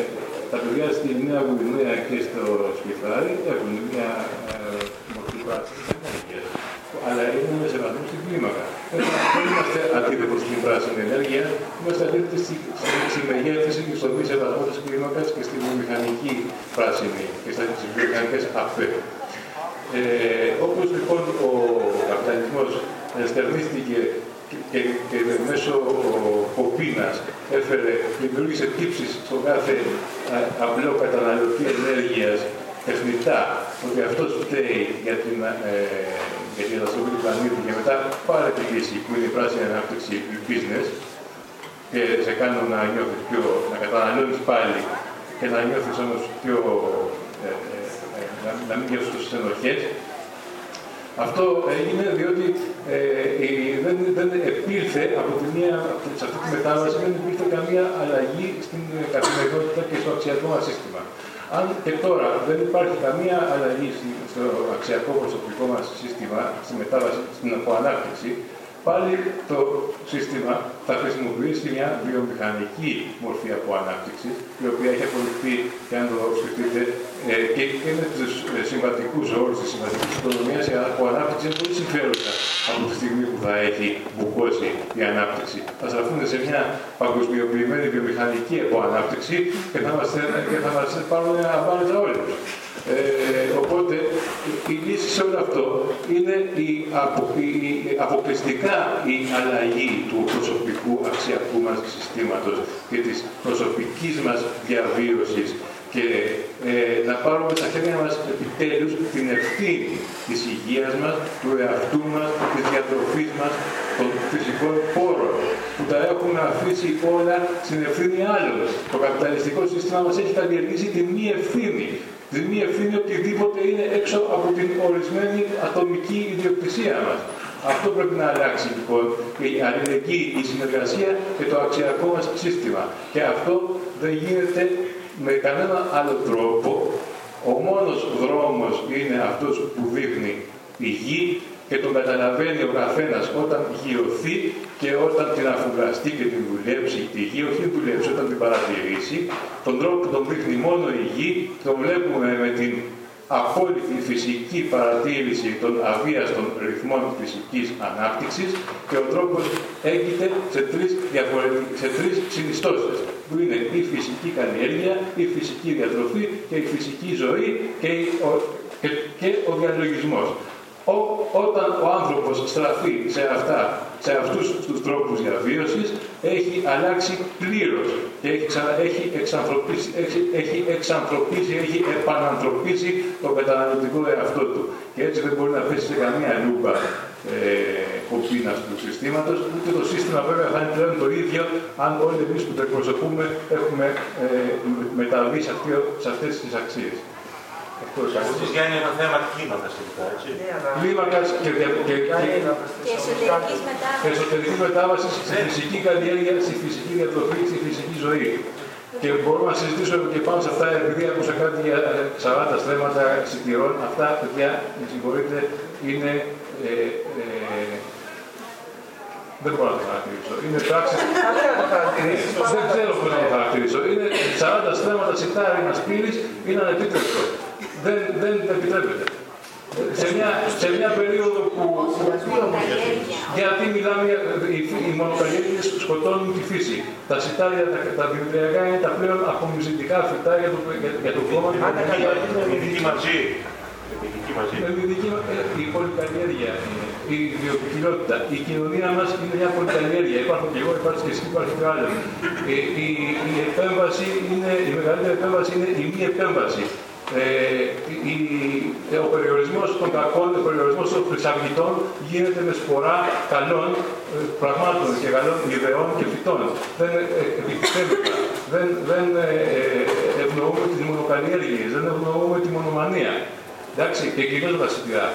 τα παιδιά στη Νέα Γουινέα και στο Σκεφάρι έχουν μια ε, μορφή πράσινης ενέργειας, αλλά είναι με σεβασμό στην κλίμακα. Ε, Δεν είμαστε αντίθετοι στην πράσινη ενέργεια, είμαστε αντίθετοι στη, στη, στη μεγέθυνση και στο μη σεβασμό της κλίμακας και στη βιομηχανική πράσινη και στις βιομηχανικές ΑΠΕ. Ε, όπως λοιπόν ο καπιταλισμός ενστερνίστηκε και, και, και μέσω κοπίνας έφερε, δημιούργησε τύψεις στον κάθε α, απλό καταναλωτή ενέργειας τεχνητά ότι αυτός φταίει για την, ε, για την καταστροφή του πλανήτη και μετά πάρε τη λύση που είναι η πράσινη ανάπτυξη business και σε κάνουν να νιώθεις πιο, να καταναλώνεις πάλι και να νιώθεις όμως πιο, ε, ε, ε, να, να μην νιώθεις τόσες ενοχές. Αυτό έγινε διότι ε, η- δεν, δεν επήλθε από τη μία, σε αυτή τη μετάβαση, δεν υπήρχε καμία αλλαγή στην ε, καθημερινότητα και στο αξιακό μας σύστημα. Αν και τώρα δεν υπάρχει καμία αλλαγή στη- στο αξιακό προσωπικό μας σύστημα, στη μετάβαση, στην αποανάπτυξη, πάλι το σύστημα θα χρησιμοποιήσει μια βιομηχανική μορφή αποανάπτυξη, η οποία έχει αποδειχθεί, και αν το σκεφτείτε, ε, και, και με του ε, συμβατικούς όρους της συμβατικής οικονομίας, η αποανάπτυξη είναι πολύ συμφέροντα από τη στιγμή που θα έχει μπουκώσει η ανάπτυξη. Θα στραφούν σε μια παγκοσμιοποιημένη βιομηχανική αποανάπτυξη και θα μας και θα μας πάρουν απάντα όλους. Ε, οπότε η λύση σε όλο αυτό είναι η, απο, η, η- αποκλειστικά η αλλαγή του προσωπικού αξιακού μας συστήματος και της προσωπικής μας διαβίωσης και ε, να πάρουμε στα χέρια μας επιτέλους την ευθύνη της υγείας μας, του εαυτού μας, της διατροφής μας, των φυσικών πόρων που τα έχουμε αφήσει όλα στην ευθύνη άλλων. Το καπιταλιστικό σύστημα μας έχει καλλιεργήσει τη μη ευθύνη. Τη μη ευθύνη οτιδήποτε είναι έξω από την ορισμένη ατομική ιδιοκτησία μας. Αυτό πρέπει να αλλάξει λοιπόν η αλληλεγγύη, η συνεργασία και το αξιακό μας σύστημα. Και αυτό δεν γίνεται με κανένα άλλο τρόπο. Ο μόνος δρόμος είναι αυτός που δείχνει η γη και τον καταλαβαίνει ο καθένας όταν γιωθεί και όταν την αφουγκραστεί και την δουλέψει τη γη, όχι την δουλέψει, όταν την παρατηρήσει. Τον τρόπο που τον δείχνει μόνο η γη, τον βλέπουμε με την απόλυτη φυσική παρατήρηση των αβίαστων ρυθμών φυσικής ανάπτυξης και ο τρόπος έγκυται σε τρεις, διαφορετικές, σε τρεις συνιστώσεις που είναι η φυσική καλλιέργεια, η φυσική διατροφή και η φυσική ζωή και, ο, και, και ο διαλογισμός. Ό, όταν ο άνθρωπος στραφεί σε, αυτά, σε αυτούς τους τρόπους διαβίωσης, έχει αλλάξει πλήρως και έχει, ξανα, έχει, εξανθρωπίσει, έχει, έχει εξανθρωπίσει, έχει επανανθρωπίσει τον καταναλωτικό εαυτό του. Και έτσι δεν μπορεί να πέσει σε καμία λούπα ε, κοπίνα του συστήματος, ούτε το σύστημα βέβαια θα είναι πλέον το ίδιο αν όλοι εμείς που το εκπροσωπούμε έχουμε ε, μεταβεί σε, αυτή, σε αυτές τις αξίες. Εσείς Γιάννη ένα θέμα κλίμακας τελικά, έτσι. Κλίμακας και, και, και, και εσωτερικής μετάβασης στη φυσική καλλιέργεια, στη φυσική διατροφή, στη φυσική ζωή. Και μπορούμε να συζητήσουμε και πάνω σε αυτά, επειδή άκουσα κάτι για 40 στρέμματα σιτηρών. Αυτά, παιδιά, με συγχωρείτε, είναι. Ε, ε, δεν μπορώ να το χαρακτηρίσω. Είναι πράξη. δεν ξέρω πώς να το χαρακτηρίσω. Είναι 40 στρέμματα σιτάρι να πύλης είναι ανεπίτρεπτο. Δεν, δεν επιτρέπεται. Σε μια, σε μια περίοδο που, γιατί μιλάμε, οι, οι μονοκαλλιέργειες σκοτώνουν τη φύση. Τα σιτάρια, τα, τα δημητριακά είναι τα πλέον απομυζητικά φυτά για το, για, για το κόμμα. Επιδική μαζί. Η πολυκαλλιέργεια, η βιοποικιλότητα, η κοινωνία μας είναι μια πολυκαλλιέργεια. Υπάρχουν και εγώ, υπάρχει και εσύ, υπάρχει και άλλος. Η, η, η, επέμβαση είναι, η μεγαλύτερη επέμβαση είναι η μη επέμβαση. Ε, η, ο περιορισμός των κακών, ο περιορισμός των χρυσαυγητών γίνεται με σπορά καλών ε, πραγμάτων και καλών ιδεών και φυτών. Δεν ε, δεν, δεν ε, ευνοούμε τις μονοκαλλιέργειες, δεν ευνοούμε τη μονομανία. Εντάξει, και κυρίως με τα σιτηρά.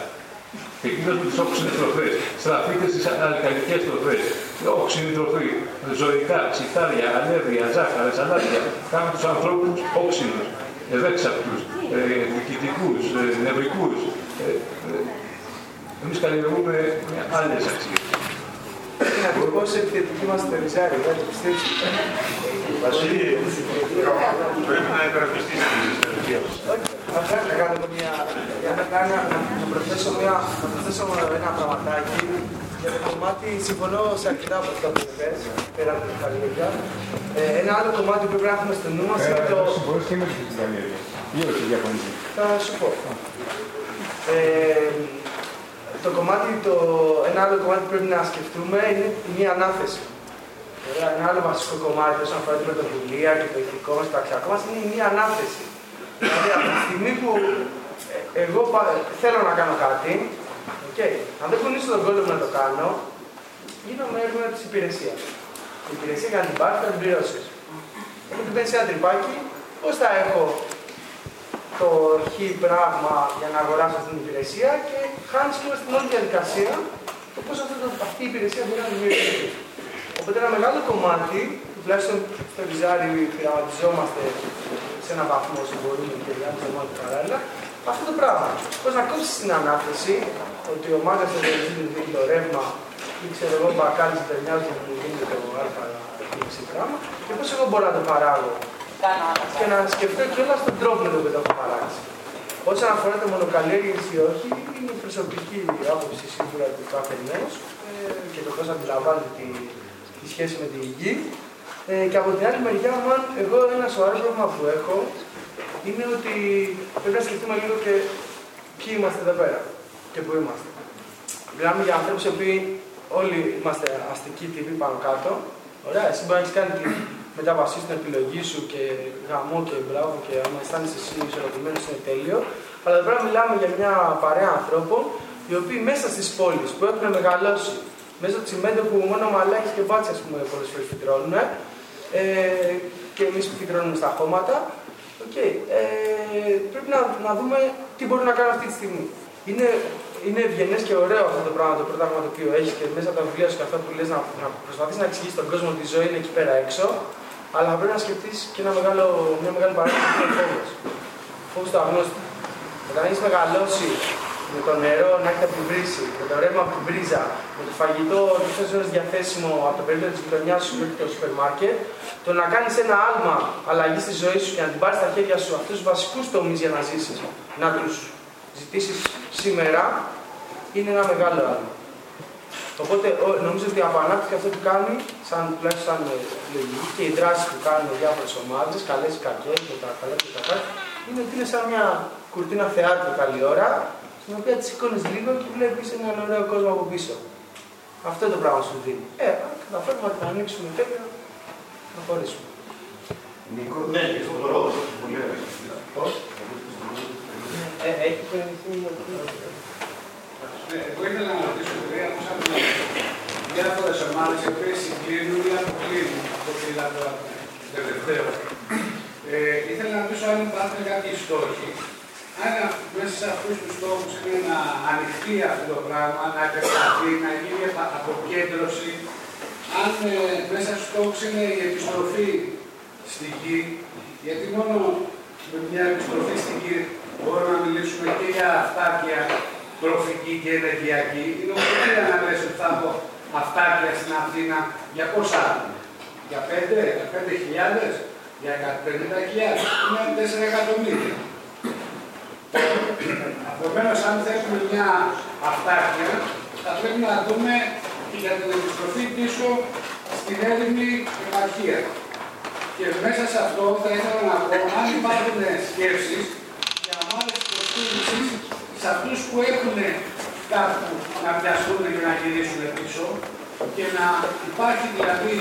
Και κυρίως με τις όξινες τροφές. Στραφείτε στις αλκαλικές τροφές. Όξινη τροφή, ζωικά, σιτάρια, αλεύρια, ζάχαρα, σαλάτια. Κάνουν τους ανθρώπους όξινους ευέξαπτους, ε, διοικητικούς, ε, νευρικούς. Ε, ε, εμείς καλλιεργούμε άλλες αξίες. Είναι ακριβώς η επιθετική μας τεριζάρι, δεν το πιστεύεις. Βασίλη, πρέπει να υπεραπιστείς τις Απλά να κάνω μια, για να, κάνω, να, προσθέσω μια, να προσθέσω ένα πραγματάκι για το κομμάτι, συμφωνώ σε αρκετά από αυτά που είπες, πέρα από την καλλιέργεια. Ε, ένα άλλο κομμάτι που πρέπει να έχουμε στο νου μας είναι το... Συμφωνείς και με την καλλιέργεια. Ή όχι διαφωνείς. Θα σου πω. Ε, το κομμάτι, το, ένα άλλο κομμάτι που πρέπει να σκεφτούμε είναι μια ανάθεση. Ένα άλλο βασικό κομμάτι όσον αφορά την πρωτοβουλία και το ηθικό μας, το αξιακό μας, είναι μια ανάθεση. Δηλαδή, από τη στιγμή που ε, εγώ θέλω να κάνω κάτι, okay, αν δεν κουνήσω τον κόλλο μου να το κάνω, γίνομαι έργο τη υπηρεσία. Η υπηρεσία για να την πάρει θα την πληρώσει. Οπότε μπαίνει σε ένα τρυπάκι, πώς θα έχω το χ πράγμα για να αγοράσω αυτή την υπηρεσία και χάνεις και στην όλη διαδικασία το πώ αυτή η υπηρεσία μπορεί να δημιουργηθεί. Οπότε ένα μεγάλο κομμάτι, τουλάχιστον στο Ριζάρι πειραματιζόμαστε σε έναν βαθμό όσο μπορούμε και διάφορα μόνο παράλληλα, αυτό το πράγμα. Πώς να κόψεις την ανάθεση, ότι ο μάγκας δεν δίνει το ρεύμα ή ξέρω εγώ μπακάλι τη ταινιά μου μου δίνει το α ή πράγμα και πώς εγώ μπορώ να το παράγω. Και να σκεφτώ και όλα στον τρόπο με τον οποίο το έχω παράξει. Όσον αφορά το μονοκαλλιέργειε ή όχι, είναι η προσωπική άποψη σίγουρα του κάθε ενός ε, και το πώς αντιλαμβάνεται τη, τη σχέση με τη γη. Ε, και από την άλλη μεριά, μαν, εγώ ένα σοβαρό πρόβλημα που έχω είναι ότι πρέπει να σκεφτούμε λίγο και ποιοι είμαστε εδώ πέρα και πού είμαστε. Μιλάμε για ανθρώπους οι οποίοι όλοι είμαστε αστικοί τύποι πάνω κάτω. Ωραία, εσύ μπορείς να έχεις κάνει τη μετάβασή στην επιλογή σου και γαμό και μπράβο και αν αισθάνεσαι εσύ ισορροπημένος είναι τέλειο. Αλλά εδώ πέρα μιλάμε για μια παρέα ανθρώπων οι οποίοι μέσα στις πόλεις που έχουν μεγαλώσει μέσα στο τσιμέντο που μόνο μαλάκι και μπάτσες πολλές φορές φυτρώνουν ε, και εμείς που φυτρώνουμε στα χώματα. Okay. Ε, πρέπει να, να δούμε τι μπορούμε να κάνουμε αυτή τη στιγμή. Είναι, είναι ευγενές και ωραίο αυτό το πράγμα, το πρόταγμα το οποίο έχεις και μέσα από τα βιβλία σου και αυτά που λες να, να προσπαθείς να εξηγήσεις τον κόσμο ότι η ζωή είναι εκεί πέρα έξω, αλλά πρέπει να σκεφτείς και ένα μεγάλο, μια μεγάλη παράδοση που είναι φόβο. Φόβο το αγνώστο. Όταν έχεις μεγαλώσει με το νερό να έχετε από την βρύση, με το ρεύμα από την πρίζα, με το φαγητό τόσε ώρε διαθέσιμο από το περίπτωμα της γειτονιάς σου μέχρι το σούπερ μάρκετ, το να κάνεις ένα άλμα αλλαγής στη ζωής σου και να την πάρεις στα χέρια σου αυτούς τους βασικούς τομείς για να ζήσεις, να τους ζητήσεις σήμερα, είναι ένα μεγάλο άλμα. Οπότε ο- νομίζω ότι από ανάπτυξη αυτό που κάνει, σαν, τουλάχιστον σαν ε, λογική και οι δράσει που κάνουν διάφορες ομάδες, καλές ή κακές, και τα καλά και τα κακά, είναι ότι είναι σαν μια κουρτίνα θεάτρου καλή ώρα, στην οποία τη σηκώνεις λίγο και βλέπεις έναν ωραίο κόσμο από πίσω. Αυτό το πράγμα σου δίνει. Ε, αν καταφέρουμε να την ανοίξουμε τέλεια, να χωρίσουμε. Νίκο, Ναι, και στον δρόμο. Πώς; Ε, έχει προηγηθεί η Ναι, εγώ ήθελα να ρωτήσω, επειδή ακούσαμε διάφορε ομάδε οι οποίες συγκλίνουν ή αποκλίνουν από τη Ελλάδα τελευταίο. Ε, ήθελα να ρωτήσω αν υπάρχουν κάποιοι στόχοι. Αν μέσα σε αυτούς τους στόχους είναι να ανοιχτεί αυτό το πράγμα, να επεκταθεί, να γίνει απα- αποκέντρωση. Αν ε, μέσα στους στόχους είναι η επιστροφή στη γη, γιατί μόνο με μια επιστροφή στη γη μπορούμε να μιλήσουμε και για αυτάρκεια τροφική και ενεργειακή. Είναι πολύ να λες ότι θα έχω αυτάρκεια στην Αθήνα για πόσα άτομα. Για 5, για 5 χιλιάδες, για 50 χιλιάδες. Είναι 4 εκατομμύρια. Επομένως, αν θέλουμε μια αυτάρκεια, θα πρέπει να δούμε και για την επιστροφή πίσω στην έρημη επαρχία. Και μέσα σε αυτό θα ήθελα να πω, αν υπάρχουν σκέψεις για ομάδες υποστήριξης σε αυτούς που έχουν κάπου να πιαστούν και να γυρίσουν πίσω και να υπάρχει δηλαδή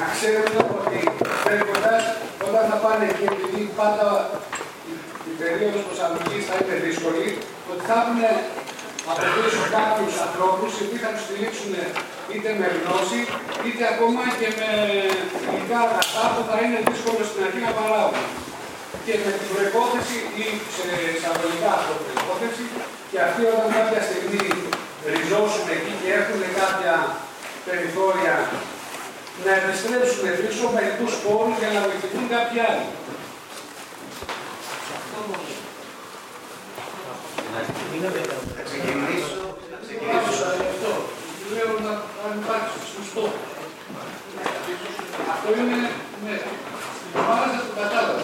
να ξέρουν ότι φεύγοντας όταν θα πάνε εκεί επειδή πάντα η- η περίοδος προσαρμογής θα είναι δύσκολη ότι θα έχουν από πίσω κάποιους ανθρώπους οι οποίοι θα τους στηρίξουν είτε με γνώση είτε ακόμα και με υλικά αγαθά που θα είναι δύσκολο στην αρχή να παράγουν και με την προπόθεση ή σε εισαγωγικά αυτό προπόθεση και αυτοί όταν κάποια στιγμή ριζώσουν εκεί και έχουν κάποια περιθώρια να επιστρέψουν πίσω μερικού πόρους για να βοηθηθούν κάποιοι άλλοι. Θα ξεκινήσω. Θα ξεκινήσω. Αυτό. Λέω να αν υπάρξει σωστό. Αυτό είναι, ναι. Στην ομάδα σας το κατάλαβα.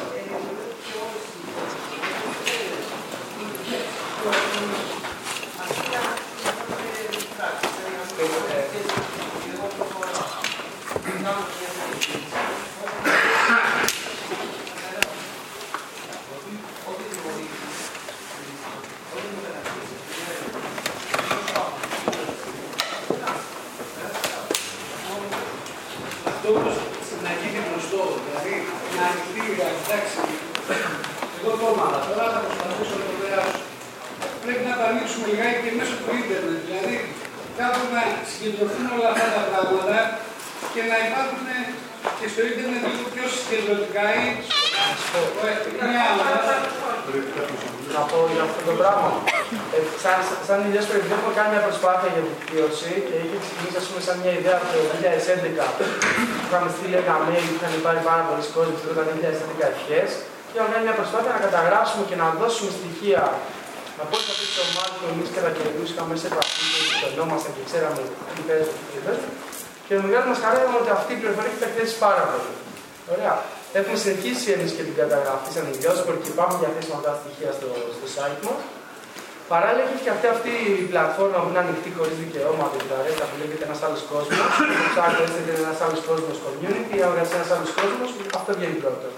Αυτό όμως στην αρχή είναι γνωστό, δηλαδή να ανοιχτεί η εντάξει. Εγώ το έμαθα, τώρα θα προσπαθήσω να το περάσω. Πρέπει να τα ανοίξουμε λιγάκι και μέσω του ίντερνετ, δηλαδή κάπου να συγκεντρωθούν όλα αυτά τα πράγματα και να υπάρχουν και στο ίντερνετ λίγο πιο συγκεντρωτικά ή μια ομάδα. Να πω για αυτό το πράγμα. Ε, σαν, σαν ιδέα πρέπει να έχουμε κάνει μια προσπάθεια για δικτύωση και είχε ξεκινήσει ας πούμε, σαν μια ιδέα από το 2011 που είχαμε στείλει ένα mail που είχαν πάρει πάρα πολλοί κόσμοι που ήταν 2011 ευχές και είχαμε κάνει μια προσπάθεια να καταγράψουμε και να δώσουμε στοιχεία να πω ότι τι ομάδε που εμείς κατά καιρού είχαμε μέσα σε επαφή και φαινόμασταν και ξέραμε τι παίζουν και τι δεν παίζουν. Και με μεγάλη μας χαρά είδαμε ότι αυτή η πληροφορία έχει ταχθέσει πάρα πολύ. Ωραία. Έχουμε συνεχίσει εμείς και την καταγραφή σαν ιδιόσπορ και υπάρχουν διαθέσιμα αυτά τα στοιχεία στο, στο site μας. Παράλληλα έχει φτιαχτεί αυτή η πλατφόρμα που είναι ανοιχτή χωρίς δικαιώματα και τα ρέστα που λέγεται ένας άλλος κόσμος. Ψάχνετε, έτσι είναι ένας άλλος κόσμος community, αν βγάζει ένας άλλος κόσμος, αυτό βγαίνει πρώτο.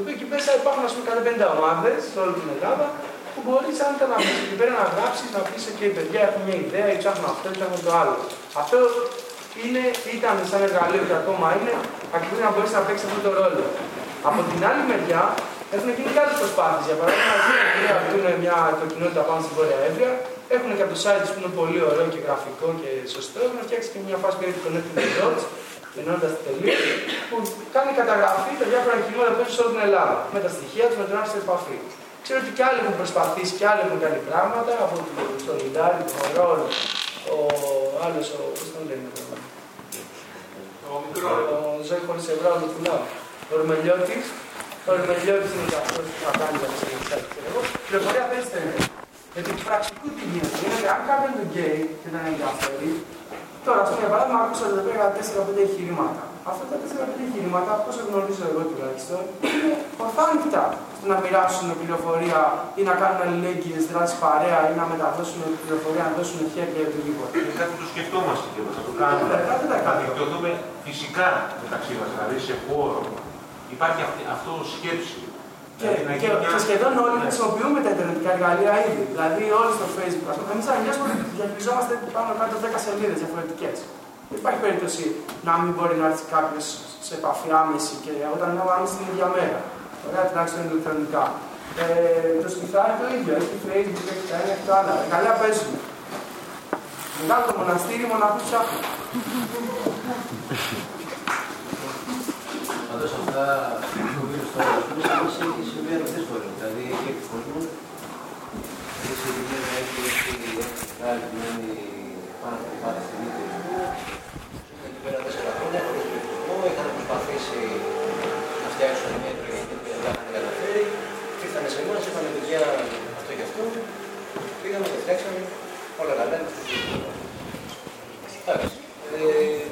Το οποίο εκεί μέσα υπάρχουν ας πούμε 150 ομάδες σε όλη την Ελλάδα που μπορείς αν ήταν να πει εκεί πέρα να γράψεις, να πεις και οι παιδιά έχουν μια ιδέα ή ψάχνουν αυτό ή ψάχνουν το άλλο. Αυτό είναι, ήταν σαν εργαλείο και ακόμα είναι ακριβώς να μπορείς να παίξεις αυτό το ρόλο. Από την άλλη μεριά έχουν γίνει κάποιε προσπάθειες. Για παράδειγμα, αυτοί που είναι μια κοινότητα πάνω στην Βόρεια Εύβοια, έχουν και από το site που είναι πολύ ωραίο και γραφικό και σωστό, έχουν φτιάξει και μια φάση που είναι Connecting the Dots, ενώντα τη τελεία, που κάνει καταγραφή των διάφορων κοινότητων που έχουν σε όλη την Ελλάδα, με τα στοιχεία τους, με τον άρχισε επαφής. Ξέρω ότι και άλλοι έχουν προσπαθήσει και άλλοι έχουν κάνει πράγματα, από τον Λιντάρι, τον Ρόλ, ο άλλος, ο. Πώς τον λένε, Ο μικρός. ο Ζωή χωρίς ευρώ, το πουλάω. Ο Ορμελιώτη. Ο Ορμελιώτη είναι και αυτός που θα κάνει για να συνεχίσει, ξέρω εγώ. Πληροφορία δεν στέλνει. Γιατί πρακτικού τι γίνεται. Είναι αν κάποιον είναι γκέι και δεν ενδιαφέρει, τώρα, α πούμε, για παράδειγμα, άκουσα ότι εδώ πέρα 4-5 εγχειρήματα. Αυτά τα 4-5 εγχειρήματα, όπως γνωρίζω εγώ τουλάχιστον, είναι ορθά ανοιχτά στο να μοιράσουν πληροφορία ή να κάνουν αλληλέγγυες δράσεις παρέα ή να μεταδώσουν πληροφορία, να δώσουν χέρια ή οτιδήποτε. Είναι κάτι που το σκεφτόμαστε και θα το κάνουμε. Θα δικτυωθούμε φυσικά μεταξύ μας, δηλαδή σε χώρο. Υπάρχει αυτή, αυτό σκέψη. Και, και, και σχεδόν όλοι χρησιμοποιούμε τα ιντερνετικά εργαλεία ήδη. Δηλαδή, όλοι στο Facebook. Εμείς αναγκάζουμε διαχειριζόμαστε πάνω κάτω 10 σελίδες διαφορετικές. Δεν υπάρχει περίπτωση να μην μπορεί να έρθει κάποιος σε επαφή άμεση και όταν είναι άμεση την ίδια μέρα. Ωραία, τουλάχιστον ηλεκτρονικά. Ε, το σπιθάρι το ίδιο. Έχει Facebook, έχει τα ένα, έχει το άλλο. Εργαλεία παίζουν. Μετά το μοναστήρι, μοναχούς ψάχνουν. Πάντως αυτά έχει συμβεί αρκετές φορές. Δηλαδή έχει εκφωνούν, έχει συμβεί να έχει κάνει πάνω από πάρα στην ίδια. Εκεί πέρα τέσσερα χρόνια, χωρίς πληθυσμό, είχαν προσπαθήσει να φτιάξουν μια εκλογική που δεν είχαν καταφέρει. Ήρθανε σε εμάς, είπανε παιδιά αυτό και αυτό. Πήγαμε και φτιάξαμε όλα καλά. Εντάξει. Ε,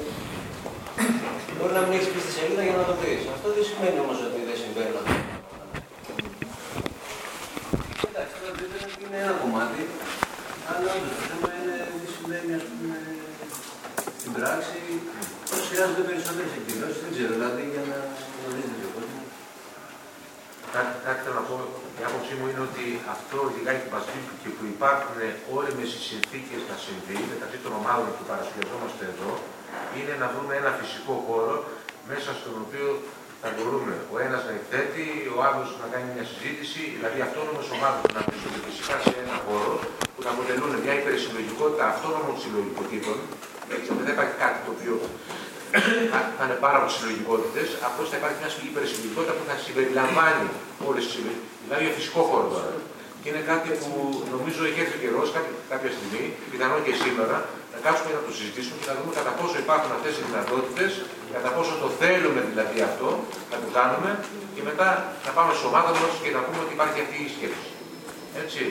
Μπορεί να μην έχεις πει στη σελίδα για να το δεις. Αυτό δεν σημαίνει όμως ότι δεν συμβαίνουν αυτά. Εντάξει, τώρα το Ιντερνετ είναι ένα κομμάτι, αλλά όντως το θέμα είναι τι συμβαίνει, ας πούμε, στην πράξη. Πώς χρειάζονται περισσότερες εκδηλώσεις, δεν ξέρω, δηλαδή για να γνωρίζετε τον κόσμος. Κάτι, κάτι θέλω να πω, η άποψή μου είναι ότι αυτό λιγάκι που μας και που υπάρχουν όριμες συνθήκες να συμβεί μεταξύ των ομάδων που παρασκευαζόμαστε εδώ, είναι να βρούμε ένα φυσικό χώρο μέσα στον οποίο θα μπορούμε ο ένας να εκθέτει, ο άλλος να κάνει μια συζήτηση, δηλαδή αυτόνομες ομάδες να βρίσκονται φυσικά σε ένα χώρο που να αποτελούν μια υπερσυλλογικότητα αυτόνομων συλλογικοτήτων. Έτσι, δεν υπάρχει κάτι το οποίο θα είναι πάρα πολλέ συλλογικότητες, απλώς θα υπάρχει μια υπερσυλλογικότητα που θα συμπεριλαμβάνει όλες τις συλλογικότητες. Δηλαδή για φυσικό χώρο τώρα. Και είναι κάτι που νομίζω έχει έρθει ο καιρός κάποια στιγμή, πιθανόν και σήμερα, να κάτσουμε να το συζητήσουμε και να δούμε κατά πόσο υπάρχουν αυτές οι δυνατότητες, κατά πόσο το θέλουμε δηλαδή αυτό, να το κάνουμε και μετά να πάμε στην ομάδα μας και να πούμε ότι υπάρχει αυτή η σκέψη. Έτσι.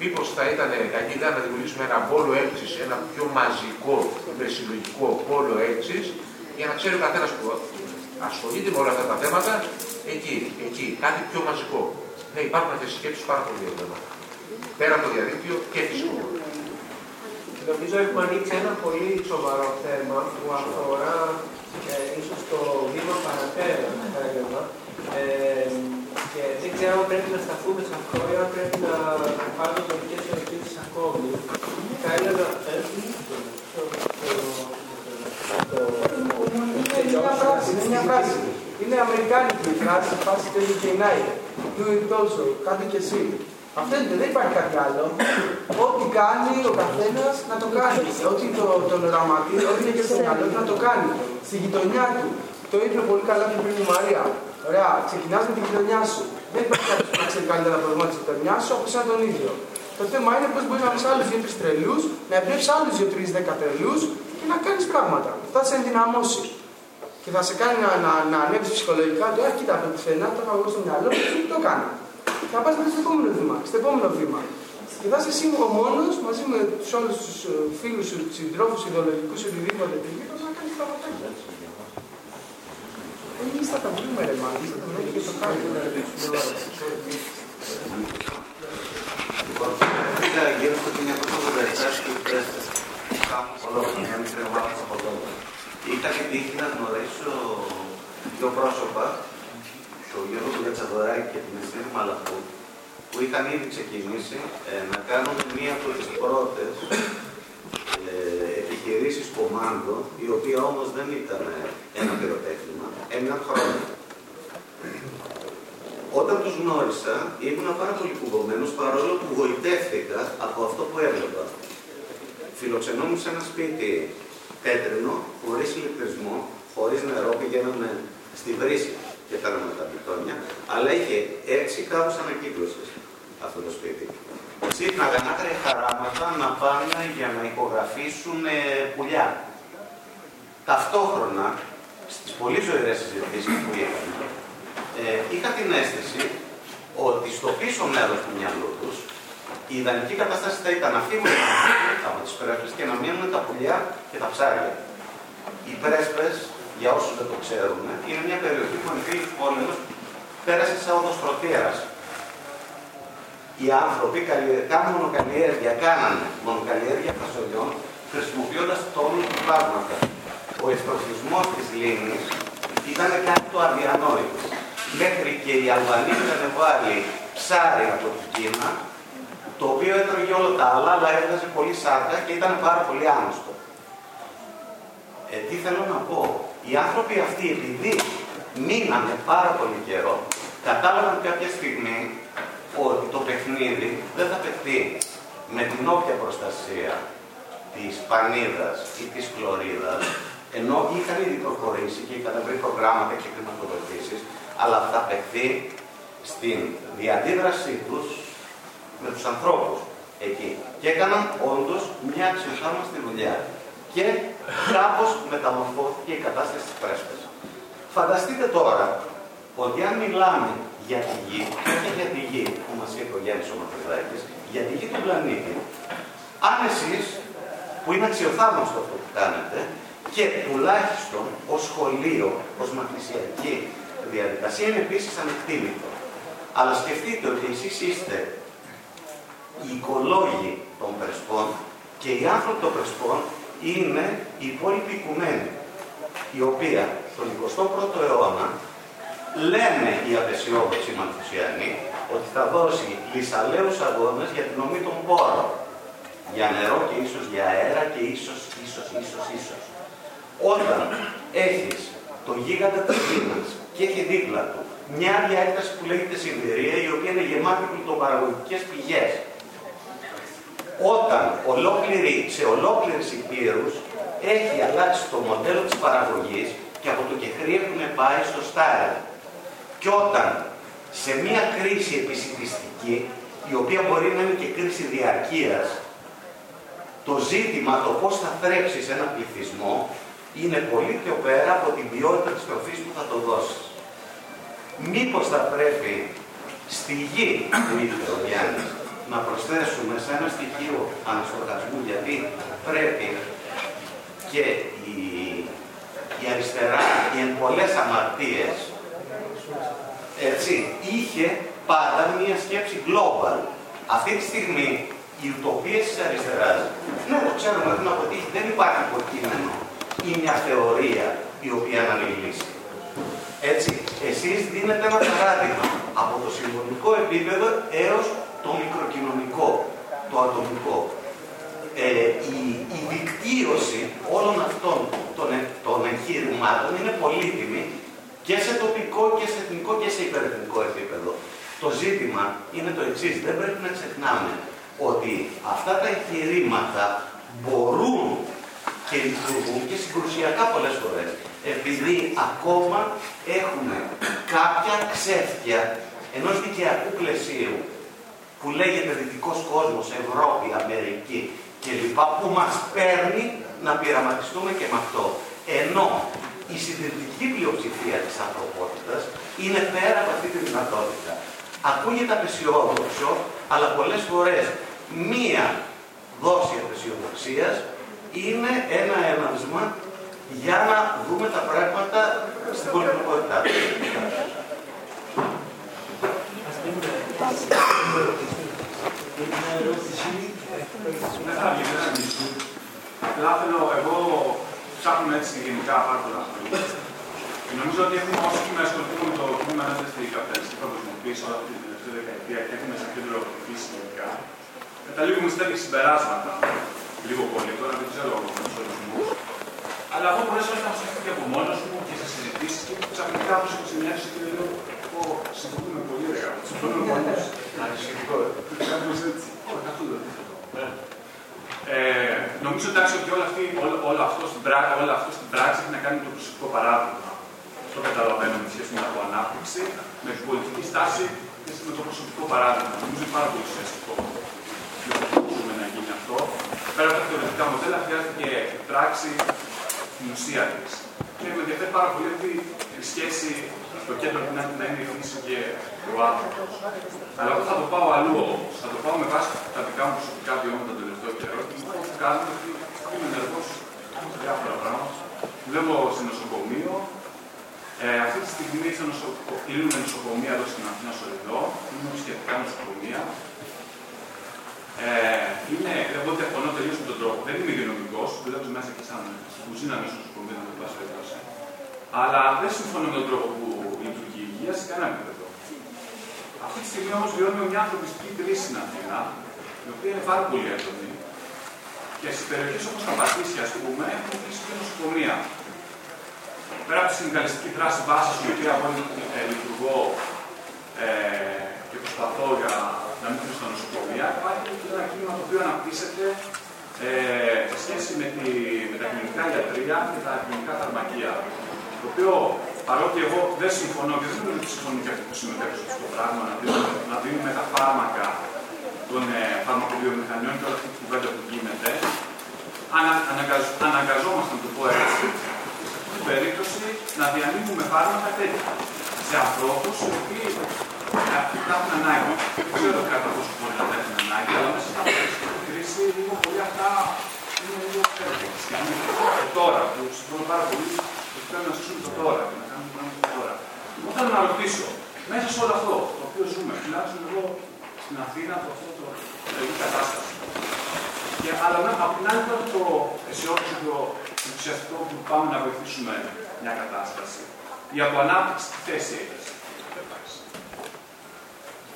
Μήπως θα ήταν καλή ιδέα να δημιουργήσουμε ένα πόλο έλξης, ένα πιο μαζικό, υπερσυλλογικό πόλο έλξης, για να ξέρει ο καθένας που ασχολείται με όλα αυτά τα θέματα, εκεί, εκεί, κάτι πιο μαζικό. Ναι, υπάρχουν αυτές οι σκέψεις πάρα πολύ εδώ. Πέρα από το διαδίκτυο και φυσικό. Νομίζω έχουμε ανοίξει ένα πολύ σοβαρό θέμα που αφορά ε, ίσως το βήμα παραπέρα, θα έλεγα. Ε, και δεν ξέρω αν πρέπει να σταθούμε σε αυτό ή αν πρέπει να πάρουμε μερικές ερωτήσεις ακόμη. Θα έλεγα... Ε, είναι μια φράση, είναι μια φράση. Είναι αμερικάνικη η φράση, φάση του UK Night. Do it also, κάτι και εσύ. Αυτό είναι, δεν υπάρχει κάτι άλλο. Ό,τι κάνει ο καθένας να το κάνει. Ό,τι το, τον οραματίζει, ό,τι είναι και στο μυαλό του να το κάνει. Στη γειτονιά του. Το είπε πολύ καλά και πριν η Μαρία. Ωραία, ξεκινάς με τη γειτονιά σου. Δεν υπάρχει κάποιος που να ξέρει καλύτερα το πρόβλημα τη γειτονιά σου από εσένα τον ίδιο. Το θέμα είναι πώς μπορεί να βρεις άλλους δύο-τρει τρελούς, να εμπνεύσεις άλλους δύο-τρει-δέκα τρελούς και να κάνεις πράγματα. Θα σε ενδυναμώσει. Και θα σε κάνει να, να, να ανέβεις ψυχολογικά του, Αχ, κοίτα, από πουθενά το έχω εγώ στο μυαλό μου, το κάνω. Και να πας στο επόμενο βήμα. Στο επόμενο βήμα. Και θα είσαι εσύ ο μόνος μαζί με τους όλους τους φίλους σου, τους συντρόφους, ιδεολογικούς, οτιδήποτε τελείω να κάνεις τα ματάκια. Εμεί θα τα βρούμε, ρε μάλλον, θα τα βρούμε και το κάνουμε. Λοιπόν, γύρω στο 1987 που κάπου πολλό, μια μικρή ομάδα από τότε. Είχα την τύχη να γνωρίσω δύο πρόσωπα, τον Γιώργο Γιατσαδωράκη και την Ευθύνη Μαλαφού, που είχαν ήδη ξεκινήσει ε, να κάνουν μία από τις πρώτες ε, επιχειρήσεις κομμάντο, η οποία όμως δεν ήταν ένα πυροτέχνημα, έναν χρόνο. Όταν τους γνώρισα, ήμουν πάρα πολύ κουμπωμένος, παρόλο που γοητεύτηκα από αυτό που έβλεπα. Φιλοξενούμουν σε ένα σπίτι πέτρινο, χωρίς ηλεκτρισμό, χωρίς νερό, πηγαίναμε στη βρύση και κάναμε τα μπιτόνια, αλλά είχε έξι κάπους ανακύκλωσης αυτό το σπίτι. Ξύπναγαν άκρα χαράματα να πάνε για να ηχογραφήσουν ε, πουλιά. Ταυτόχρονα, στις πολύ ζωηρές συζητήσεις που είχαμε, ε, είχα την αίσθηση ότι στο πίσω μέρος του μυαλού τους Η ιδανική κατάσταση θα ήταν να φύγουν από τις πρέσπε και να μείνουν τα πουλιά και τα ψάρια. Οι πρέσπε, για όσους δεν το ξέρουν, είναι μια περιοχή που ο πόλεμο πέρασε σαν οδοστρωτήρα. Οι άνθρωποι κάνουν μονοκαλλιέργεια, κάνανε μονοκαλλιέργεια φασολιών χρησιμοποιώντας τόνους του πράγματα. Ο εστροφισμό της λίμνης ήταν κάτι το αδιανόητο. Μέχρι και οι Αλβανοί είχαν βάλει ψάρι από την Κίνα, το οποίο έτρωγε όλα τα άλλα, αλλά έβγαζε πολύ σάρκα και ήταν πάρα πολύ άνωστο. Ε, τι θέλω να πω, οι άνθρωποι αυτοί επειδή μείνανε πάρα πολύ καιρό, κατάλαβαν κάποια στιγμή ότι το παιχνίδι δεν θα παιχτεί με την όποια προστασία της πανίδας ή της χλωρίδας, ενώ είχαν ήδη προχωρήσει και είχαν βρει προγράμματα και χρηματοδοτήσεις, αλλά θα παιχτεί στην διαντίδρασή τους με τους ανθρώπους εκεί. Και έκαναν όντως μια αξιοσάρμαστη δουλειά. Και κάπως μεταμορφώθηκε η κατάσταση της πρέσπες. Φανταστείτε τώρα ότι αν μιλάμε για τη γη, και όχι για τη γη που μας είπε ο Γιάννης ο Μαθηδάκης, για τη γη του πλανήτη, αν εσείς, που είναι αξιοθαύμαστο αυτό που κάνετε, και τουλάχιστον ως σχολείο, ως μαθησιακή διαδικασία είναι επίσης ανεκτήμητο. Αλλά σκεφτείτε ότι εσείς είστε οι οικολόγοι των Πρεσπών και οι άνθρωποι των Πρεσπών είναι η υπόλοιπη οικουμένη, η οποία στον 21ο αιώνα λένε οι απεσιόδοξοι μαθουσιανοί ότι θα δώσει λυσαλαίους αγώνες για την ομή των πόρων. Για νερό και ίσως για αέρα και ίσως, ίσως, ίσως, ίσως. Όταν έχεις το γίγαντα της Κίνας και έχει δίπλα του μια άλλη έκταση που λέγεται Σιβηρία, η οποία είναι γεμάτη πλουτοπαραγωγικές πηγές. Όταν ολόκληρη, σε ολόκληρες υπήρους έχει αλλάξει το μοντέλο της παραγωγής και από το κεχρή έχουν πάει στο στάρι. Και όταν σε μια κρίση επισητιστική, η οποία μπορεί να είναι και κρίση διαρκείας, το ζήτημα το πώς θα θρέψεις ένα πληθυσμό είναι πολύ πιο πέρα από την ποιότητα της τροφής που θα το δώσεις. Μήπως θα πρέπει στη γη, που είπε ο Γιάννης, να προσθέσουμε σε ένα στοιχείο αναστοχασμού, γιατί πρέπει και η, η αριστερά, οι εν πολλές αμαρτίες, έτσι, είχε πάντα μία σκέψη global. Αυτή τη στιγμή οι ουτοπίες της αριστεράς, ναι, το ξέρουμε, έχουν αποτύχει, δεν υπάρχει υποκείμενο ή μια θεωρία η οποία να μιλήσει. Έτσι, εσείς δίνετε ένα παράδειγμα από το συμβολικό επίπεδο έως το μικροκοινωνικό, το ατομικό. Ε, η, η δικτύωση όλων αυτών των, των εγχείρηματων είναι πολύτιμη και σε τοπικό και σε εθνικό και σε υπερεθνικό επίπεδο. Το ζήτημα είναι το εξής. Δεν πρέπει να ξεχνάμε ότι αυτά τα εγχειρήματα μπορούν και λειτουργούν και συγκρουσιακά πολλές φορές επειδή ακόμα έχουμε κάποια ξέφτια ενός δικαιακού πλαισίου που λέγεται δυτικός κόσμος, Ευρώπη, Αμερική κλπ. που μας παίρνει να πειραματιστούμε και με αυτό. Ενώ η συντηρητική πλειοψηφία της ανθρωπότητας είναι πέρα από αυτή τη δυνατότητα. Ακούγεται απεσιόδοξο, αλλά πολλές φορές μία δόση απεσιοδοξίας είναι ένα έναυσμα για να δούμε τα πράγματα στην πολυπλοκότητά τους. Δεν θα βγει, δεν θα Απλά θέλω, εγώ ψάχνω έτσι γενικά πάρα πολλά χρόνια. Και νομίζω ότι έχουμε όσο έχουμε ασχοληθεί με το κείμενο μέσα στην καπιταλιστική παγκοσμιοποίηση όλη αυτή την τελευταία δεκαετία και έχουμε σε κέντρο ευρωπαϊκή γενικά, καταλήγουμε σε τέτοια συμπεράσματα. Λίγο πολύ τώρα, δεν ξέρω εγώ του ορισμού. Αλλά εγώ πολλές φορές έχω σκεφτεί και από μόνος μου και σε συζητήσει και ξαφνικά βρίσκω σε μια και λέω: Πω, συμφωνούμε πολύ ωραία. Συμφωνούμε μόνο. Ανησυχητικό. Κάπως έτσι. Όχι, αυτό δεν ε, νομίζω εντάξει ότι όλο, αυτή, όλο, όλο, αυτό στην πράξη, όλο αυτό στην πράξη έχει να κάνει με το προσωπικό παράδειγμα. Αυτό καταλαβαίνω με σχέση με την ανάπτυξη, με την πολιτική στάση και με το προσωπικό παράδειγμα. Νομίζω είναι πάρα πολύ ουσιαστικό μπορούμε να γίνει αυτό. Πέρα από τα θεωρητικά μοντέλα, χρειάζεται και πράξη στην ουσία της. Και με ενδιαφέρει πάρα πολύ αυτή η σχέση το κέντρο να, να είναι η φύση και ο άνθρωπο. Αλλά εγώ θα το πάω αλλού όμως. Θα το πάω με βάση τα δικά μου προσωπικά βιώματα τον τελευταίο καιρό. Και μου έχω κάνει ότι είμαι ενεργός σε διάφορα πράγματα. Βλέπω σε νοσοκομείο. Ε, αυτή τη στιγμή σε νοσοκο... κλείνουμε νοσοκομεία εδώ στην Αθήνα στο Ριδό. Είναι σχετικά νοσοκομεία. Ε, είναι, εγώ διαφωνώ τελείως με τον τρόπο. Δεν είμαι υγειονομικός, δουλεύω μέσα και σαν κουζίνα μέσα στο νοσοκομείο, με πάση περιπτώσει. Αλλά δεν συμφωνώ με τον τρόπο που λειτουργεί η υγεία σε κανένα επίπεδο. Αυτή τη στιγμή όμως βιώνουμε μια ανθρωπιστική κρίση στην Αθήνα, η οποία είναι πάρα πολύ έντονη. Και στις περιοχές όπως τα Πατήσια, ας πούμε, έχουν κλείσει και νοσοκομεία. Πέρα από τη συνδικαλιστική δράση βάσης, η οποία εγώ ε, λειτουργώ ε, και προσπαθώ για να μην κλείσω τα νοσοκομεία, υπάρχει και ένα κίνημα το οποίο αναπτύσσεται ε, σε σχέση με, τη, με τα κλινικά ιατρία και τα κλινικά φαρμακεία. Το οποίο παρότι εγώ δεν συμφωνώ και δεν νομίζω ότι συμφωνούν και αυτοί που συμμετέχουν σε αυτό το πράγμα, να δίνουμε, να δίνουμε τα φάρμακα των ε, φαρμακοβιομηχανιών και όλα αυτή τη κουβέντα που γίνεται, ανα, αναγκαζ, αναγκαζόμαστε, να το πω έτσι, σε αυτή την περίπτωση να διανύμουμε φάρμακα τέτοια σε ανθρώπους οι οποίοι τα έχουν ανάγκη. Δεν ξέρω κατά πόσο μπορεί να τα έχουν ανάγκη, αλλά μέσα στην κρίσης λίγο πολύ αυτά είναι λίγο Και τώρα, που συμφωνώ πάρα πολύ, ότι πρέπει να ζήσουμε το τώρα τώρα. Εγώ θέλω να ρωτήσω, μέσα σε όλο αυτό το οποίο ζούμε, τουλάχιστον εδώ στην Αθήνα, το αυτό το τραγική κατάσταση. Και, αλλά από την άλλη το αισιόδοξο και το ενθουσιαστικό που πάμε να βοηθήσουμε μια κατάσταση. Η αποανάπτυξη τι θέση έχει.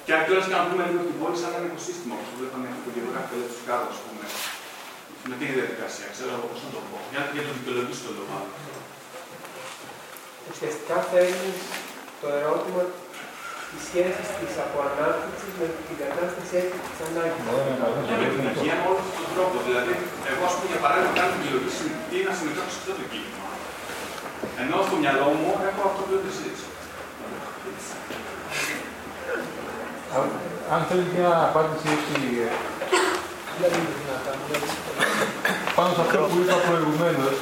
Και αν κιόλας και να δούμε λίγο την πόλη σαν ένα οικοσύστημα, όπως βλέπαμε το γεωγραφικό τους Σικάγο, ας πούμε. Με την διαδικασία, ξέρω εγώ πώς να το πω. Για, για το δικαιολογήσω το λόγο. Ουσιαστικά φέρνει το ερώτημα της σχέσης της αποανάπτυξης με την κατάσταση έκτακτη ανάγκης. Και με την υγεία με όλο αυτόν τον τρόπο. Δηλαδή, εγώ, ας πούμε, για παράδειγμα, κάνω την επιλογή τι να συμμετέχω σε αυτό το κίνημα. Ενώ στο μυαλό μου έχω αυτό που λέτε εσεί. Αν θέλεις μια απάντηση έτσι, πάνω σε αυτό που είπα προηγουμένως,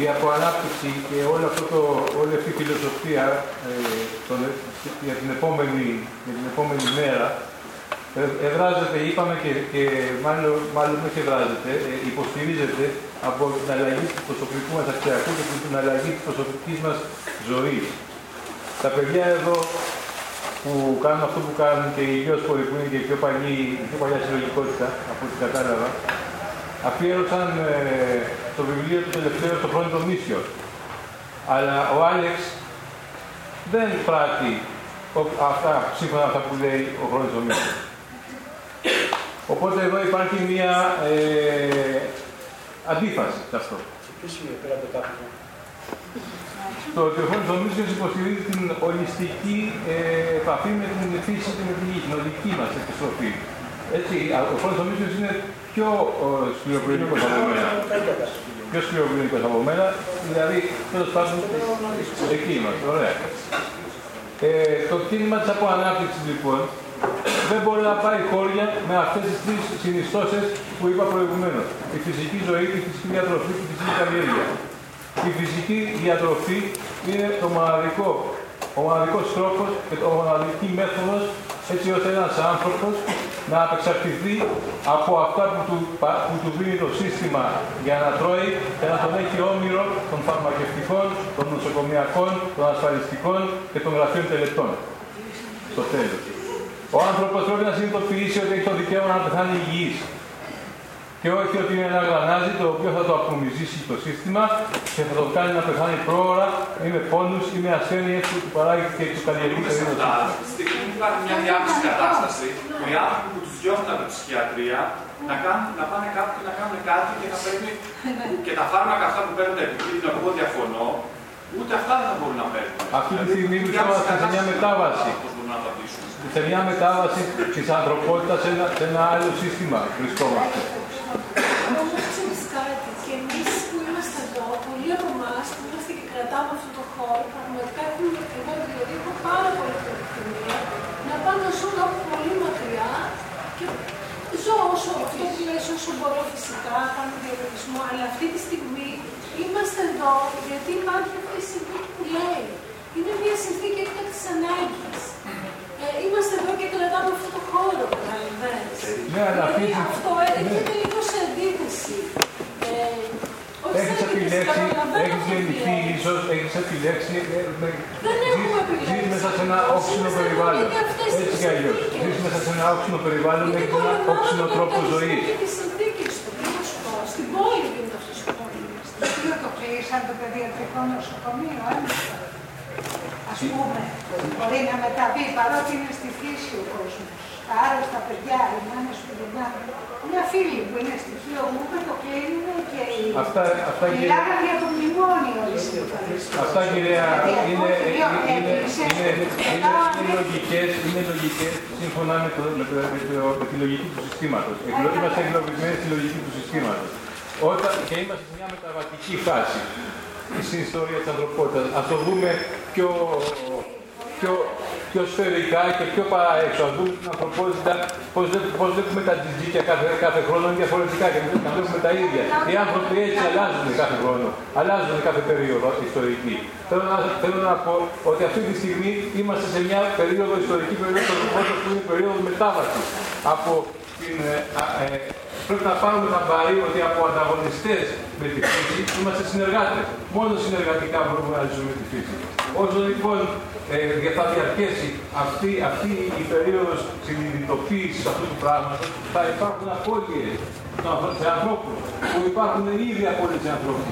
η αποανάπτυξη και όλη, αυτό το, όλη αυτή η φιλοσοφία ε, τον, για, την επόμενη, για την επόμενη μέρα ε, εδράζεται, είπαμε και, και μάλλον, μάλλον όχι εδράζεται, ε, υποστηρίζεται από την αλλαγή του προσωπικού μας αξιακού και την αλλαγή της προσωπικής μας ζωής. Τα παιδιά εδώ που κάνουν αυτό που κάνουν και οι ηλιόσποροι που είναι και η πιο, παλιή, η πιο παλιά συλλογικότητα, από ό,τι κατάλαβα, αφιέρωσαν ε, το βιβλίο του τελευταίο στο πρώτο μίσιο. Αλλά ο Άλεξ δεν πράττει αυτά, σύμφωνα με αυτά που λέει ο χρόνος μίσιος. Οπότε εδώ υπάρχει μια ε, αντίφαση σε αυτό. Ποιος σημείο πέρα από το το ότι ο Χρόνος υποστηρίζει την ολιστική ε, επαφή με την φύση και με την γη, την οδική μας επιστροφή. Έτσι, ο Χρόνος είναι πιο σκληροπυρηνικός από μένα. Πιο σκληροπυρηνικός από μένα, δηλαδή, τέλος πάντων, εκεί είμαστε, ωραία. Ε, το κίνημα της αποανάπτυξης, λοιπόν, δεν μπορεί να πάει χώρια με αυτές τις τρεις συνιστώσεις που είπα προηγουμένως. Η φυσική ζωή, η φυσική διατροφή και η φυσική καλλιέργεια. Η φυσική διατροφή είναι το μοναδικό, ο μοναδικός τρόπος και το μοναδική μέθοδος έτσι ώστε ένας άνθρωπος να απεξαρτηθεί από αυτά που του, που του δίνει το σύστημα για να τρώει και να τον έχει όμοιρο των φαρμακευτικών, των νοσοκομιακών, των ασφαλιστικών και των γραφείων τελετών. Στο τέλος. Ο άνθρωπος πρέπει να συνειδητοποιήσει ότι έχει το δικαίωμα να πεθάνει υγιής και όχι ότι είναι ένα γρανάζι το οποίο θα το απομυζήσει το σύστημα και θα το κάνει να πεθάνει πρόωρα ή με πόνους ή με ασθένειες που του παράγει και του καλλιεργεί το ίδιο σύστημα. Στη στιγμή υπάρχει μια διάμεση κατάσταση που οι άνθρωποι που τους διώχνουν από τη ψυχιατρία να, κάνουν, να πάνε κάπου και να κάνουν κάτι και να παίρνουν και τα φάρμακα αυτά που παίρνουν επικίνδυνα, εγώ διαφωνώ, ούτε αυτά δεν θα μπορούν να παίρνουν. Αυτή τη στιγμή βρισκόμαστε σε μια μετάβαση. Σε μια μετάβαση της ανθρωπότητας σε ένα, σε ένα άλλο σύστημα βρισκόμαστε. Όμω ξέρει κάτι, και εμεί που είμαστε εδώ, πολλοί από εμά που είμαστε και κρατάμε αυτό το χώρο, πραγματικά έχουμε, εγώ δηλαδή έχω πάρα πολύ επιθυμία να πάω να ζω κάπου πολύ μακριά και ζω όσο αυτό που λες, όσο μπορώ φυσικά, κάνω διαγωνισμό, αλλά αυτή τη στιγμή είμαστε εδώ γιατί υπάρχει αυτή η στιγμή που λέει. είναι μια συνθήκη έκτακτης ανάγκης. Ε, είμαστε εδώ και κρατάμε αυτό το χώρο, καταλαβαίνεις. Ναι, αλλά Δηλαδή, αυτή- αυτό ε, έρχεται λίγο σε αντίθεση. Ε, όχι Έχεις σε αντίθεση, επιλέξει, καταλαβαίνω έχεις αυτό που γεννηθεί λες. ίσως, έχεις επιλέξει, ε, με- Δεν ζεις- έχουμε επιλέξει. ζεις μέσα σε ένα Πώς όξινο είμαστε περιβάλλον. εδώ και αυτές Έτσι τις κι αλλιώς. συνθήκες. Ζεις μέσα σε ένα όξινο περιβάλλον, Είναι έχεις ένα κολλημένο όξινο με τρόπο τον ζωής. και τις συνθήκες του. Τι να σου πω, στην πόλη γίνεται αυτό ο πόλεμος. Το οποίο το κλείσαν το παιδιατρικό νοσοκομείο, έμεσα. Ας πούμε, μπορεί να μεταβεί παρότι είναι στη φύση ο κόσμος. Τα άρρωστα παιδιά, οι μάνες που γυρνάνε. Μια φίλη που είναι στη Χίο μου είπε το κλείνουν και οι... Αυτά- αυτά, κύριε- Μιλάγαν για το μνημόνιο οι σύμφωνες. Αυτά κυρία Δηλαδή, είναι, εγώ είναι, λέω, είναι, έκλεισε, είναι, είναι, μετά είναι λογικές, είναι λογικές σύμφωνα με, το, με, το, με, το, με τη λογική του συστήματος. Εγκλώ- Είμαστε εγκλωβισμένοι στη λογική του συστήματος. Όταν, και είμαστε σε μια μεταβατική φάση στην ιστορίας της ανθρωπότητας. Ας το δούμε πιο, πιο, πιο σφαιρικά και πιο παραέξω. Ας δούμε την ανθρωπότητα, πώς, βλέ- πώς βλέπουμε τα τζιτζίκια κάθε, κάθε χρόνο είναι διαφορετικά και δεν τα βλέπουμε τα ίδια. Οι άνθρωποι έτσι αλλάζουν κάθε χρόνο, αλλάζουν κάθε περίοδο ιστορική. Θέλω να, θέλω να πω ότι αυτή τη στιγμή είμαστε σε μια περίοδο ιστορική περίοδος της ανθρωπότητας που είναι περίοδος μετάβασης από την, ε, α, ε, πρέπει να πάρουμε τα μπαρί ότι από ανταγωνιστές με τη φύση είμαστε συνεργάτες. Μόνο συνεργατικά μπορούμε να ζήσουμε τη φύση. Όσο λοιπόν ε, θα διαρκέσει αυτή, αυτή η περίοδος συνειδητοποίησης αυτού του πράγματος, θα υπάρχουν απώλειες σε ανθρώπους, που υπάρχουν ήδη απώλειες σε ανθρώπους.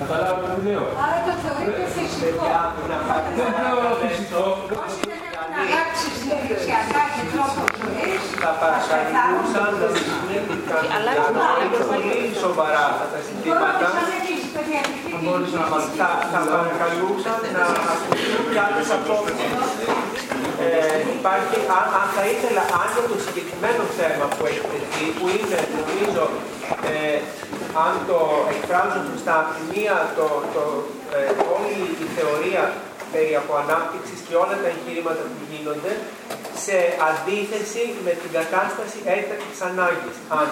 Καταλάβατε τι λέω. Άρα το θεωρείτε φυσικό. Δεν θεωρώ φυσικό. Όσοι δεν έχουν αλλάξει συνηθισιακά και τρόπο ζωής, θα παρακαλούσαν να συζητήσουν για πολύ σοβαρά αυτά τα ζητήματα. Θα, θα παρακαλούσαν να ακούσουν και άλλες απόψεις. Ε, υπάρχει, αν, αν θα ήθελα, αν για το συγκεκριμένο θέμα που έχει τεθεί, που είναι, νομίζω, ε, αν το εκφράζω σωστά, από τη μία το, το, ε, όλη η θεωρία περί αποανάπτυξης και όλα τα εγχειρήματα που γίνονται, σε αντίθεση με την κατάσταση έκτακτης ανάγκης, αν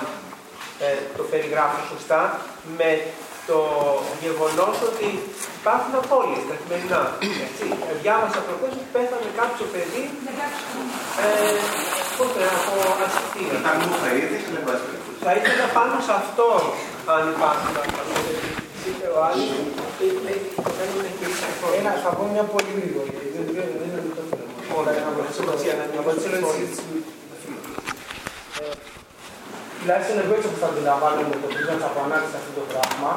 ε, το περιγράφω σωστά, με το γεγονός ότι υπάρχουν απώλειες καθημερινά. Έτσι. Ε, Διάβασα προχθές ότι πέθανε κάποιο παιδί ε, πώς το λέω, από ασφυκτία. Ήταν μου θα είδες, αλλά εν πάση περιπτώσει. Θα ήθελα πάνω σε αυτό, αν υπάρχουν απαντήσεις. Είπε ο άλλος, δεν είναι και Ένα, θα πω μια πολύ γρήγορη, γιατί δεν δεν- δεν είναι το θέμα. Όλα, να απαντήσω να απαντήσω Ε, Τουλάχιστον εγώ έτσι που θα αντιλαμβάνομαι το πρίσμα της απανάτησης αυτό το πράγμα,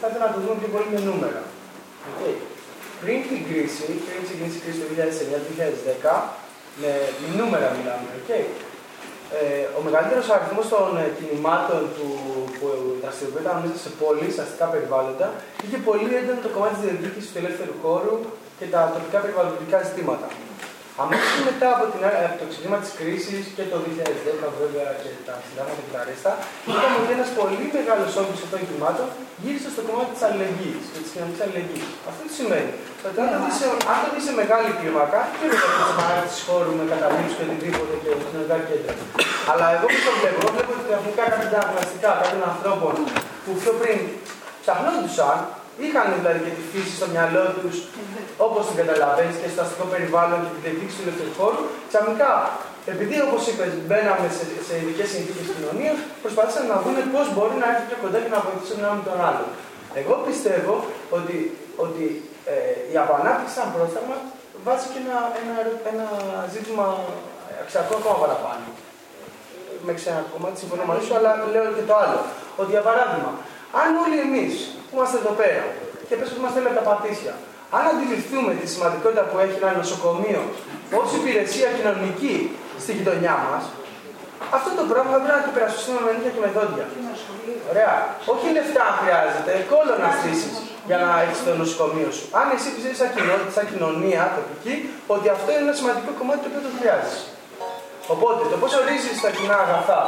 θα ήθελα να το δούμε πιο πολύ με νούμερα. Okay. Πριν την κρίση, πριν ξεκινήσει η κρίση το 2009-2010, με νούμερα μιλάμε, okay. Ε, ο μεγαλύτερος αριθμός των ε, κινημάτων του, που δραστηριοποιούνταν μέσα σε πόλεις, αστικά περιβάλλοντα, είχε πολύ έντονο το κομμάτι της διεκδίκησης του ελεύθερου χώρου και τα τοπικά περιβαλλοντικά ζητήματα. Αμέσως μετά από, την, από το ξεκίνημα της κρίσης και το 2010 βέβαια και τα συντάγματα και τα ρέστα, είδαμε ότι ένας πολύ μεγάλος όγκος αυτών των κυμάτων γύρισε στο κομμάτι της αλληλεγγύης και της κοινωνικής αλληλεγγύης. Αυτό τι σημαίνει. Ότι αν το δεις σε, αν το δεις σε μεγάλη κλίμακα, και βέβαια και σε παράδειξη χώρου με καταλήψεις και οτιδήποτε και κοινωνικά κέντρα. Αλλά εγώ που το βλέπω, εγώ βλέπω ότι πραγματικά κάποια πλαστικά κάποιων ανθρώπων που πιο πριν ψαχνόντουσαν, είχαν δηλαδή και τη φύση στο μυαλό τους, όπως την καταλαβαίνεις και στο αστικό περιβάλλον και την διεκδίκηση του ελεύθερου χώρου, ξαφνικά, επειδή όπως είπες, μπαίναμε σε, σε ειδικές συνθήκες κοινωνίας, προσπαθήσαν να δουν πώς μπορεί να έρθει πιο κοντά και να βοηθήσουν ένα με τον άλλο. Εγώ πιστεύω ότι, ότι ε, η απανάπτυξη σαν πρόσταγμα βάζει και ένα, ένα, ένα ζήτημα αξιακό ακόμα παραπάνω. Με ξένα κομμάτι συμφωνώ μαζί σου, αλλά λέω και το άλλο. Ότι για παράδειγμα, αν όλοι εμείς που είμαστε εδώ πέρα και πες ότι είμαστε όλα τα πατήσια, αν αντιληφθούμε τη σημαντικότητα που έχει ένα νοσοκομείο ως υπηρεσία κοινωνική στη γειτονιά μας, αυτό το πράγμα θα πρέπει να το υπερασπιστούμε με νύχια και με δόντια. Ωραία. Όχι λεφτά χρειάζεται, κόλλο να στήσεις για να έχεις το νοσοκομείο σου. Αν εσύ πιστεύεις σαν, κοινότητα, σαν κοινωνία τοπική, ότι αυτό είναι ένα σημαντικό κομμάτι το οποίο το χρειάζεσαι. Οπότε, το πώς ορίζεις τα κοινά αγαθά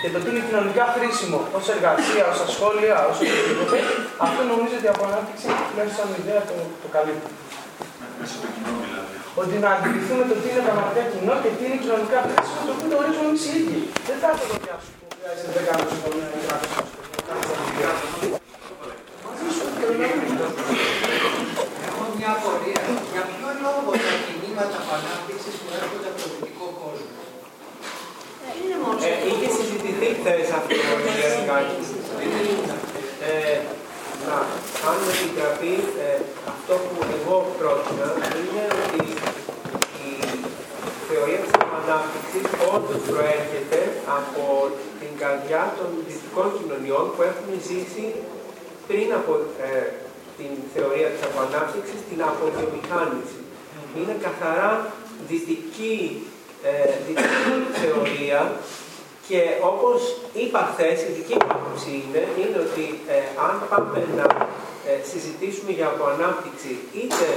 και το τι είναι κοινωνικά χρήσιμο ως εργασία, ω ασχόλια, ω οτιδήποτε, αυτό νομίζω ότι από ανάπτυξη τουλάχιστον σαν ιδέα το, το καλύπτει. Μέσα στο κοινό δηλαδή. Ότι να αντιληφθούμε το τι είναι πραγματικά κοινό και τι είναι κοινωνικά χρήσιμο, το οποίο το ορίζουμε εμείς οι ίδιοι. Δεν θα το δοκιμάσουμε που χρειάζεται 10 νοσοκομεία ή 300 Έχω μια απορία. λιγάκι. Ε, να, αν με επιτραπεί, ε, αυτό που εγώ πρότεινα είναι ότι η θεωρία της ανάπτυξης όντως προέρχεται από την καρδιά των δυτικών κοινωνιών που έχουν ζήσει πριν από ε, την θεωρία της αποανάπτυξης, την αποβιομηχάνηση. Είναι καθαρά δυτική, ε, δυτική θεωρία και όπως είπα χθες, η δική μου άποψη είναι, είναι ότι ε, αν πάμε να ε, συζητήσουμε για αποανάπτυξη είτε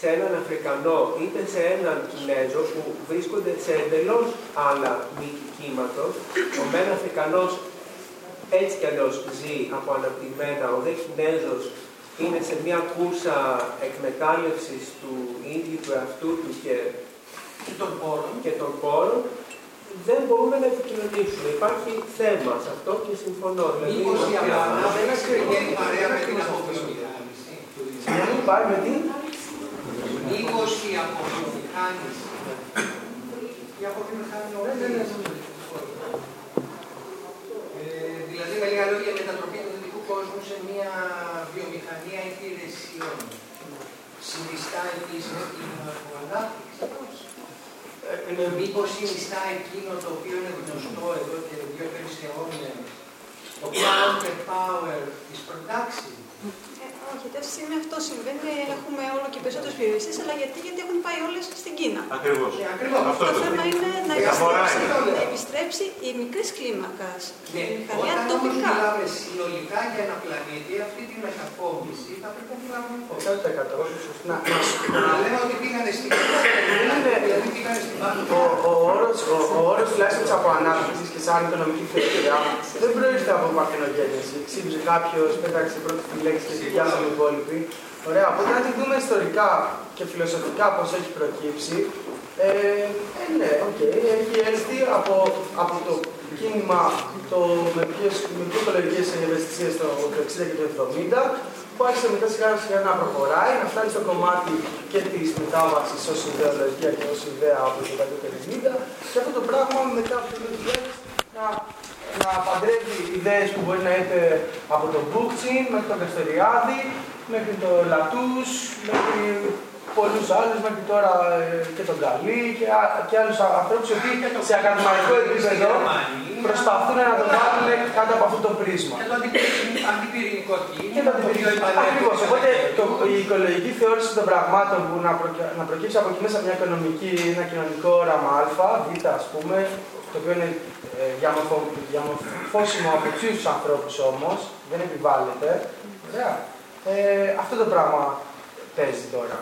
σε έναν Αφρικανό είτε σε έναν Κινέζο που βρίσκονται σε εντελώς άλλα μήκη κύματος, ο μεν Αφρικανός έτσι κι αλλιώς ζει από αναπτυγμένα, ο δε Κινέζος είναι σε μια κούρσα εκμετάλλευσης του ίδιου του εαυτού του και, των πόρων, και των πόρων, δεν μπορούμε να επικοινωνήσουμε. Υπάρχει θέμα σε αυτό και συμφωνώ. Δηλαδή, Μήπως η Αμάνα δεν πηγαίνει παρέα με την αποβιομηχάνηση. Δεν πάει με την. Μήπως η αποβιομηχάνηση. Η αποβιομηχάνηση. Ε, δηλαδή, με λίγα λόγια, η μετατροπή του δυτικού κόσμου σε μια βιομηχανία υπηρεσιών. Συνιστά επίσης την ανάπτυξη. Ε, μήπως συνιστά εκείνο το οποίο είναι γνωστό εδώ και δύο-τρεις αιώνες, το counter power της production. Ε, όχι, αυτή τη στιγμή αυτό συμβαίνει. Έχουμε όλο και περισσότερες περιοριστέ, αλλά γιατί, γιατί έχουν πάει όλες στην Κίνα. Ακριβώς. Ε, ακριβώς. Αυτό το το θέμα θέμα. είναι να Η αγορά επιστρέψει, είναι. να επιστρέψει η μικρής κλίμακας Ναι, βιομηχανία όταν όμως τοπικά. μιλάμε συνολικά για ένα πλανήτη, αυτή τη μετακόμιση θα πρέπει να μιλάμε υπόψη. 100%. Να, Να λέμε ότι πήγανε στην Κίνα, δηλαδή πήγανε στην Ο, ο όρος, ο, ο όρος τουλάχιστον της αποανάπτυξης και σαν οικονομική θεωρία δεν προέρχεται από παρθενογέννηση. Ξύπνησε κάποιος, πέταξε πρώτη τη λέξη και διάσαμε οι υπόλοιποι. Ωραία, οπότε αν τη δούμε ιστορικά και φιλοσοφικά πώς έχει προκύψει, ε, ε, ναι, οκ, έχει έρθει από, από το κίνημα το, με, ποιες, με πιο οικολογικές ευαισθησίες το, το 60 και το 70, που άρχισε μετά σιγά σιγά να προχωράει, να φτάνει στο κομμάτι και της μετάβασης ως ιδεολογία και ως ιδέα από το 1950 και αυτό το πράγμα μετά από το 2000 να, να παντρεύει ιδέες που μπορεί να είναι από τον Μπούκτσιν μέχρι τον Καστοριάδη, μέχρι τον Λατούς, μέχρι πολλούς άλλους, μέχρι τώρα ε, και τον Καλή και, α- και άλλους α- ανθρώπους οι οποίοι σε ακαδημαϊκό επίπεδο προσπαθούν να το βάλουν κάτω από αυτό το πρίσμα. Και το αντιπυρηνικό- αντιπυρηνικό Και κίνημα, το το οποίο Ακριβώς. υπανέρχεται. Οπότε το, η οικολογική θεώρηση των πραγμάτων που να, προκ- να προκύψει από εκεί μέσα μια οικονομική, ένα κοινωνικό όραμα Α, Β, ας πούμε, το οποίο είναι ε, διαμορφω- διαμορφώσιμο από του ίδιου ανθρώπου όμω, δεν επιβάλλεται. Ωραία. Ε, αυτό το πράγμα παίζει τώρα.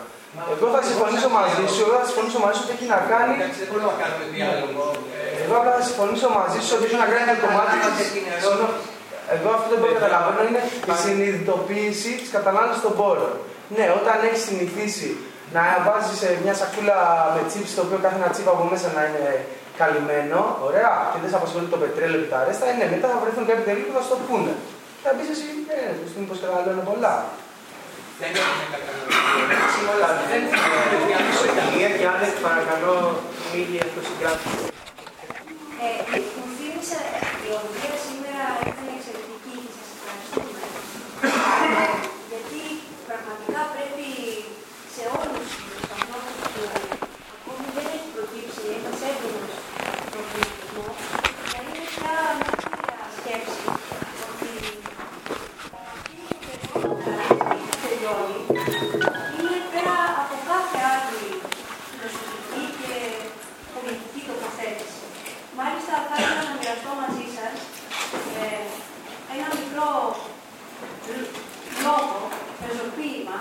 Εγώ θα συμφωνήσω μαζί σου, εγώ θα συμφωνήσω μαζί σου ότι έχει να κάνει. Εντάξει, δεν μπορούμε να κάνουμε διάλογο. Εγώ απλά θα συμφωνήσω μαζί σου ότι έχει να κάνει με το κομμάτι της... Συγγνώμη. Εγώ αυτό το που καταλαβαίνω είναι η συνειδητοποίηση τη κατανάλωση των πόρων. Ναι, όταν έχει συνηθίσει να βάζει μια σακούλα με τσίπ, το οποίο κάθε ένα τσίπ από μέσα να είναι καλυμμένο, ωραία, και δεν σε απασχολεί το πετρέλαιο και τα ρέστα, ναι, μετά θα βρεθούν κάποιοι τελείως που θα σου το πούνε. Θα πεις εσύ, ε, του μήπω καταλαβαίνω πολλά. Δεν έχουμε καταναλώσει όλα. Δεν Ιταλία και Άλεξ, παρακαλώ, λίγη αυτοσυγκράτηση. Ε, μου θύμισε η οδηγία σήμερα ήταν εξαιρετική και σας ευχαριστούμε. Ε, γιατί πραγματικά πρέπει σε όλους τους ανθρώπους που ακόμη δεν έχει προκύψει ένας έντονος προβληματισμό να είναι πια μια κύρια σκέψη ότι τελειώνει είναι πέρα από κάθε άλλη φιλοσοφική και πολιτική τοποθέτηση. Μάλιστα, θα ήθελα να μοιραστώ μαζί σα ε, ένα μικρό λ- λόγο, πεζοποίημα,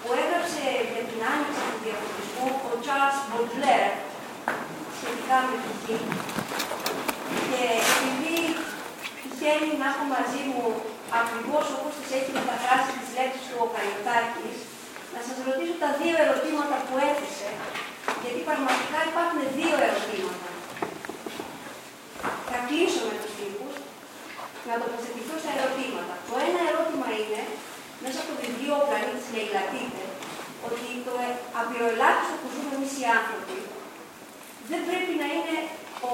που έγραψε για την άνοιξη του διαφωτισμού ο Charles Baudelaire σχετικά με την γη. Και επειδή τυχαίνει να έχω μαζί μου ακριβώς όπως τις έχει μεταφράσει τι λέξει του ο Καλιωτάκης, να σας ρωτήσω τα δύο ερωτήματα που έθεσε, γιατί πραγματικά υπάρχουν δύο ερωτήματα. Θα κλείσω με τους τύπους να τοποθετηθώ στα ερωτήματα. Το ένα ερώτημα είναι, μέσα από το βιβλίο «Ο πλανήτης Λαιλατείται», ότι το ε- απειροελάχιστο που ζούμε εμείς οι άνθρωποι δεν πρέπει να είναι ο,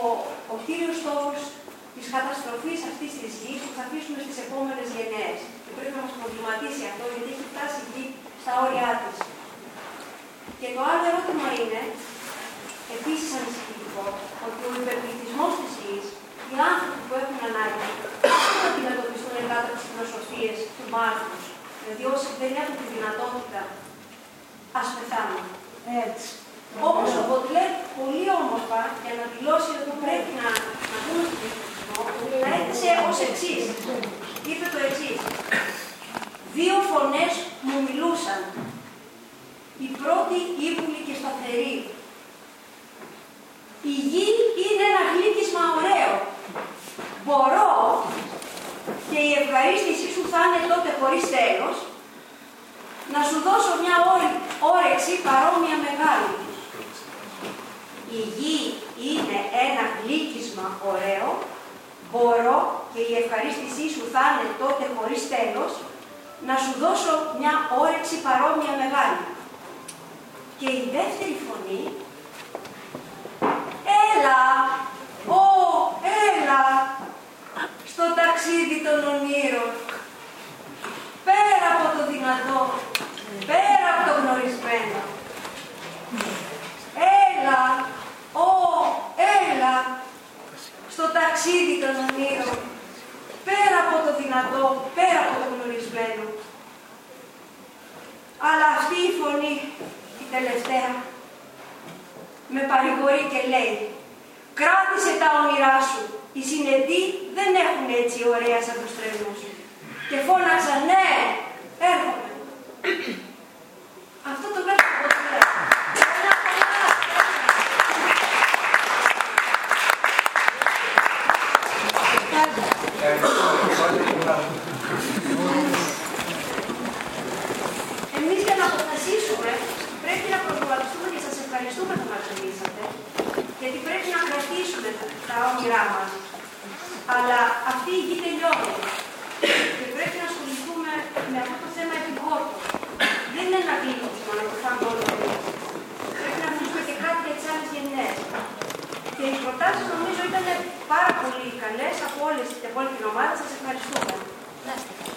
ο κύριος στόχος της της καταστροφής αυτής της γης που θα αφήσουμε στις επόμενες γενναίες. Και πρέπει να μας προβληματίσει αυτό, γιατί έχει φτάσει η γη στα όρια της. Και το άλλο ερώτημα είναι, επίσης ανησυχητικό, ότι ο υπερπληθυσμός της γης, οι άνθρωποι που έχουν ανάγκη, δεν θα αντιμετωπιστούν κάτω από τις φιλοσοφίες του Μάρκους. Δηλαδή όσοι δεν έχουν τη δυνατότητα, ας πεθάνουν. Έτσι. Όπως ο Μποτλέρ πολύ όμορφα για να δηλώσει ότι πρέπει να, να δούμε τον πληθυσμό, να έθεσε ως εξής. Είπε το εξής. Δύο φωνές μου μιλούσαν. Η πρώτη ύπουλη και σταθερή. Η γη είναι ένα γλύκισμα ωραίο. Μπορώ και η ευχαρίστησή σου θα είναι τότε χωρίς τέλος, να σου δώσω μια όρη- όρεξη παρόμοια μεγάλη. Η γη είναι ένα γλύκισμα ωραίο, μπορώ και η ευχαρίστησή σου θα είναι τότε χωρίς τέλος, να σου δώσω μια όρεξη παρόμοια μεγάλη. Και η δεύτερη φωνή, έλα, ω, έλα, στο ταξίδι των ονείρων, πέρα από το δυνατό, πέρα από το γνωρισμένο. Έλα, ω, έλα, στο ταξίδι των ονείρων, πέρα από το δυνατό, πέρα από το γνωρισμένο. Αλλά αυτή η φωνή, η τελευταία, με παρηγορεί και λέει «Κράτησε τα όνειρά σου, οι συνετοί δεν έχουν έτσι ωραία σαν τους τρελούς». Και φώναξα «Ναι, έρχομαι». Αυτό το βλέπω από Εμείς για να αποφασίσουμε πρέπει να προβληματιστούμε και σας ευχαριστούμε που μας μιλήσατε, γιατί πρέπει να κρατήσουμε τα- τα όνειρά μας. Αλλά αυτή η γη τελειώνει και πρέπει να ασχοληθούμε με αυτό το θέμα επιγόρτως. Δεν είναι ένα κλείσιμο να το κάνουμε όλο το ίδιο. Πρέπει να αφήσουμε και κάτι για τις άλλες γενιές. Και οι προτάσεις νομίζω ήταν πάρα πολύ καλές από όλες την όλη την ομάδα. Σας ευχαριστούμε. Να είστε καλά.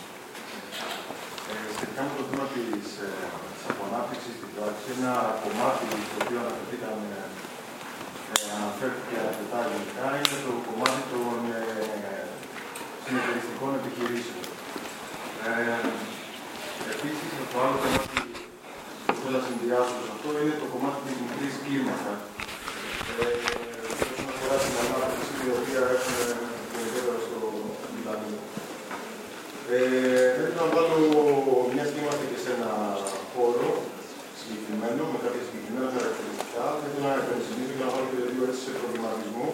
Ε, σχετικά με το θέμα της ε, απονάπτυξης στην πράξη, ένα κομμάτι στο οποίο αναφερθήκαμε, ε, αναφέρθηκε αρκετά γενικά, είναι το κομμάτι των ε, συνεταιριστικών επιχειρήσεων. Ε, Επίσης, το άλλο κομμάτι που θέλω να συνδυάσω σε αυτό είναι το κομμάτι της μικρής κλίμακας. Ε, όσον αφορά την ανάπτυξη, η οποία έχουμε τον ιδιαίτερα στο Μιλάνιο. Ε, πρέπει να βάλω μια στιγμή είμαστε και σε ένα χώρο συγκεκριμένο, με κάποια συγκεκριμένα χαρακτηριστικά. Θέλω να επενδυμίσω και να βάλω και δύο έτσι σε προβληματισμό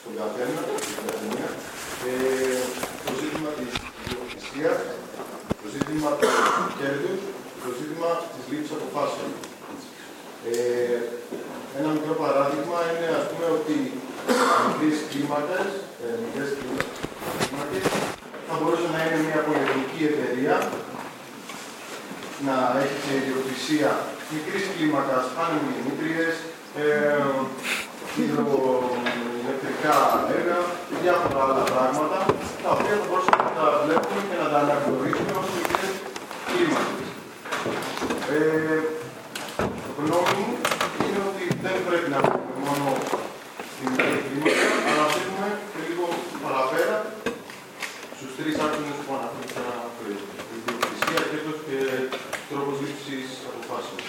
στον καθένα, στην καθεμία. Ε, το ζήτημα της ιδιοκτησίας, το ζήτημα του κέρδους και το ζήτημα της λήψης αποφάσεων. Ε, ένα μικρό παράδειγμα είναι ας πούμε ότι μικρές κλίμακες, ε, μικρές κλίμακες θα μπορούσε να είναι μια πολυεθνική εταιρεία να έχει σε ιδιοκτησία μικρής κλίμακας ανεμιλιμήτριες, ε, υδροελεκτρικά έργα και διάφορα άλλα πράγματα, τα οποία θα μπορούσαμε να τα βλέπουμε και να τα αναγνωρίσουμε ως μικρές κλίμακες. Ε, το γνώμη μου είναι ότι δεν πρέπει να βλέπουμε μόνο στην μικρή κλίμακα, αλλά να βλέπουμε και λίγο παραπέρα στους τρεις άξονες που αναφέρθηκα πριν. Ιδιοκτησία, κέρδος και τρόπος λήψης αποφάσεων.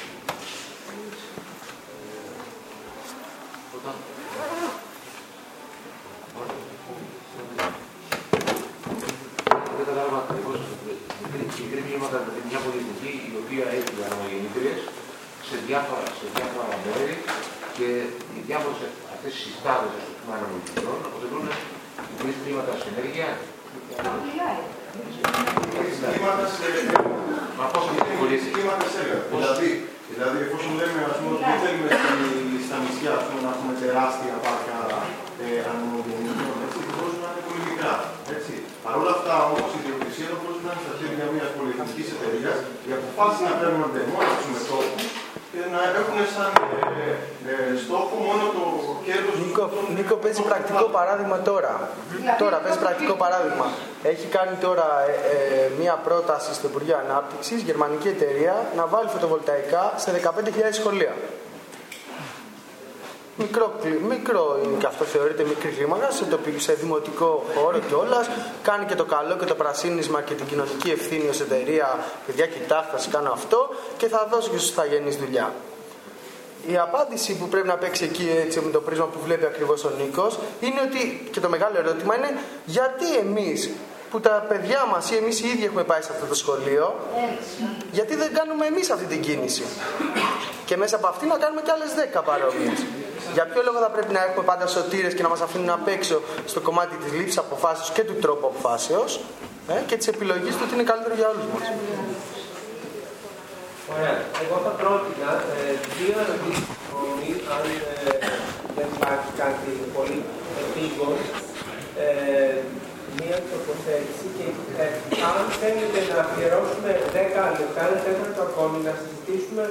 Δεν κατάλαβα ακριβώς αυτό που λέτε. Η μικρή κλίμακα είναι μια πολιτική η οποία έχει ανομογεννήτριε σε διάφορα, σε διάφορα μέρη και οι διάφορες αυτές οι συστάδε ανομογεννητρών αποτελούν μικρή κλίμακα συνέργεια. Κλίματα σε Μα πώς είναι πολύ κλίματα σε έργα. Δηλαδή, δηλαδή, εφόσον λέμε ας πούμε, ότι δεν θέλουμε στη- στα νησιά ας πούμε, να έχουμε τεράστια πάρκα ε, ανεμογεννητών, έτσι, μπορούν να είναι πολύ μικρά. Έτσι. Παρ' όλα αυτά όμως η ιδιοκτησία δεν μπορεί να είναι στα χέρια μιας πολυεθνικής εταιρείας, οι αποφάσεις να παίρνονται μόνο στους μετόχους και να έχουν σαν ε, ε, στόχο μόνο το κέρδος Νίκο, Νίκο παίζει πρακτικό παράδειγμα τώρα. Τώρα παίζει πρακτικό παράδειγμα. Έχει κάνει τώρα ε, ε, μία πρόταση στο Υπουργείο Ανάπτυξης, γερμανική εταιρεία, να βάλει φωτοβολταϊκά σε 15.000 σχολεία. Μικρό, κλι- μικρό είναι και αυτό θεωρείται μικρή κλίμακα σε, τοπι- σε δημοτικό χώρο κιόλας. Κάνει και το καλό και το πρασίνισμα και την κοινωνική ευθύνη ως εταιρεία. Παιδιά, κοιτάξτε, θα σας κάνω αυτό και θα δώσω και στους θαγενεί δουλειά. Η απάντηση που πρέπει να παίξει εκεί έτσι με το πρίσμα που βλέπει ακριβώς ο Νίκος είναι ότι και το μεγάλο ερώτημα είναι γιατί εμείς που τα παιδιά μας ή εμείς οι ίδιοι έχουμε πάει σε αυτό το σχολείο γιατί δεν κάνουμε εμείς αυτή την κίνηση και μέσα από αυτή να κάνουμε και άλλες 10 παρόμοιες. Για ποιο λόγο θα πρέπει να έχουμε πάντα σωτήρες και να μας αφήνουν απ' έξω στο κομμάτι της λήψης αποφάσεως και του τρόπου αποφάσεως ε, και της επιλογής του ότι είναι καλύτερο για όλους μας. Ωραία. Εγώ θα πρότεινα ε, δύο ερωτήσεις ακόμη, αν ε, δεν υπάρχει κάτι πολύ επίγον. Ε, μία τοποθέτηση και ε, αν θέλετε να αφιερώσουμε 10 λεπτά, ένα τέταρτο ακόμη, να συζητήσουμε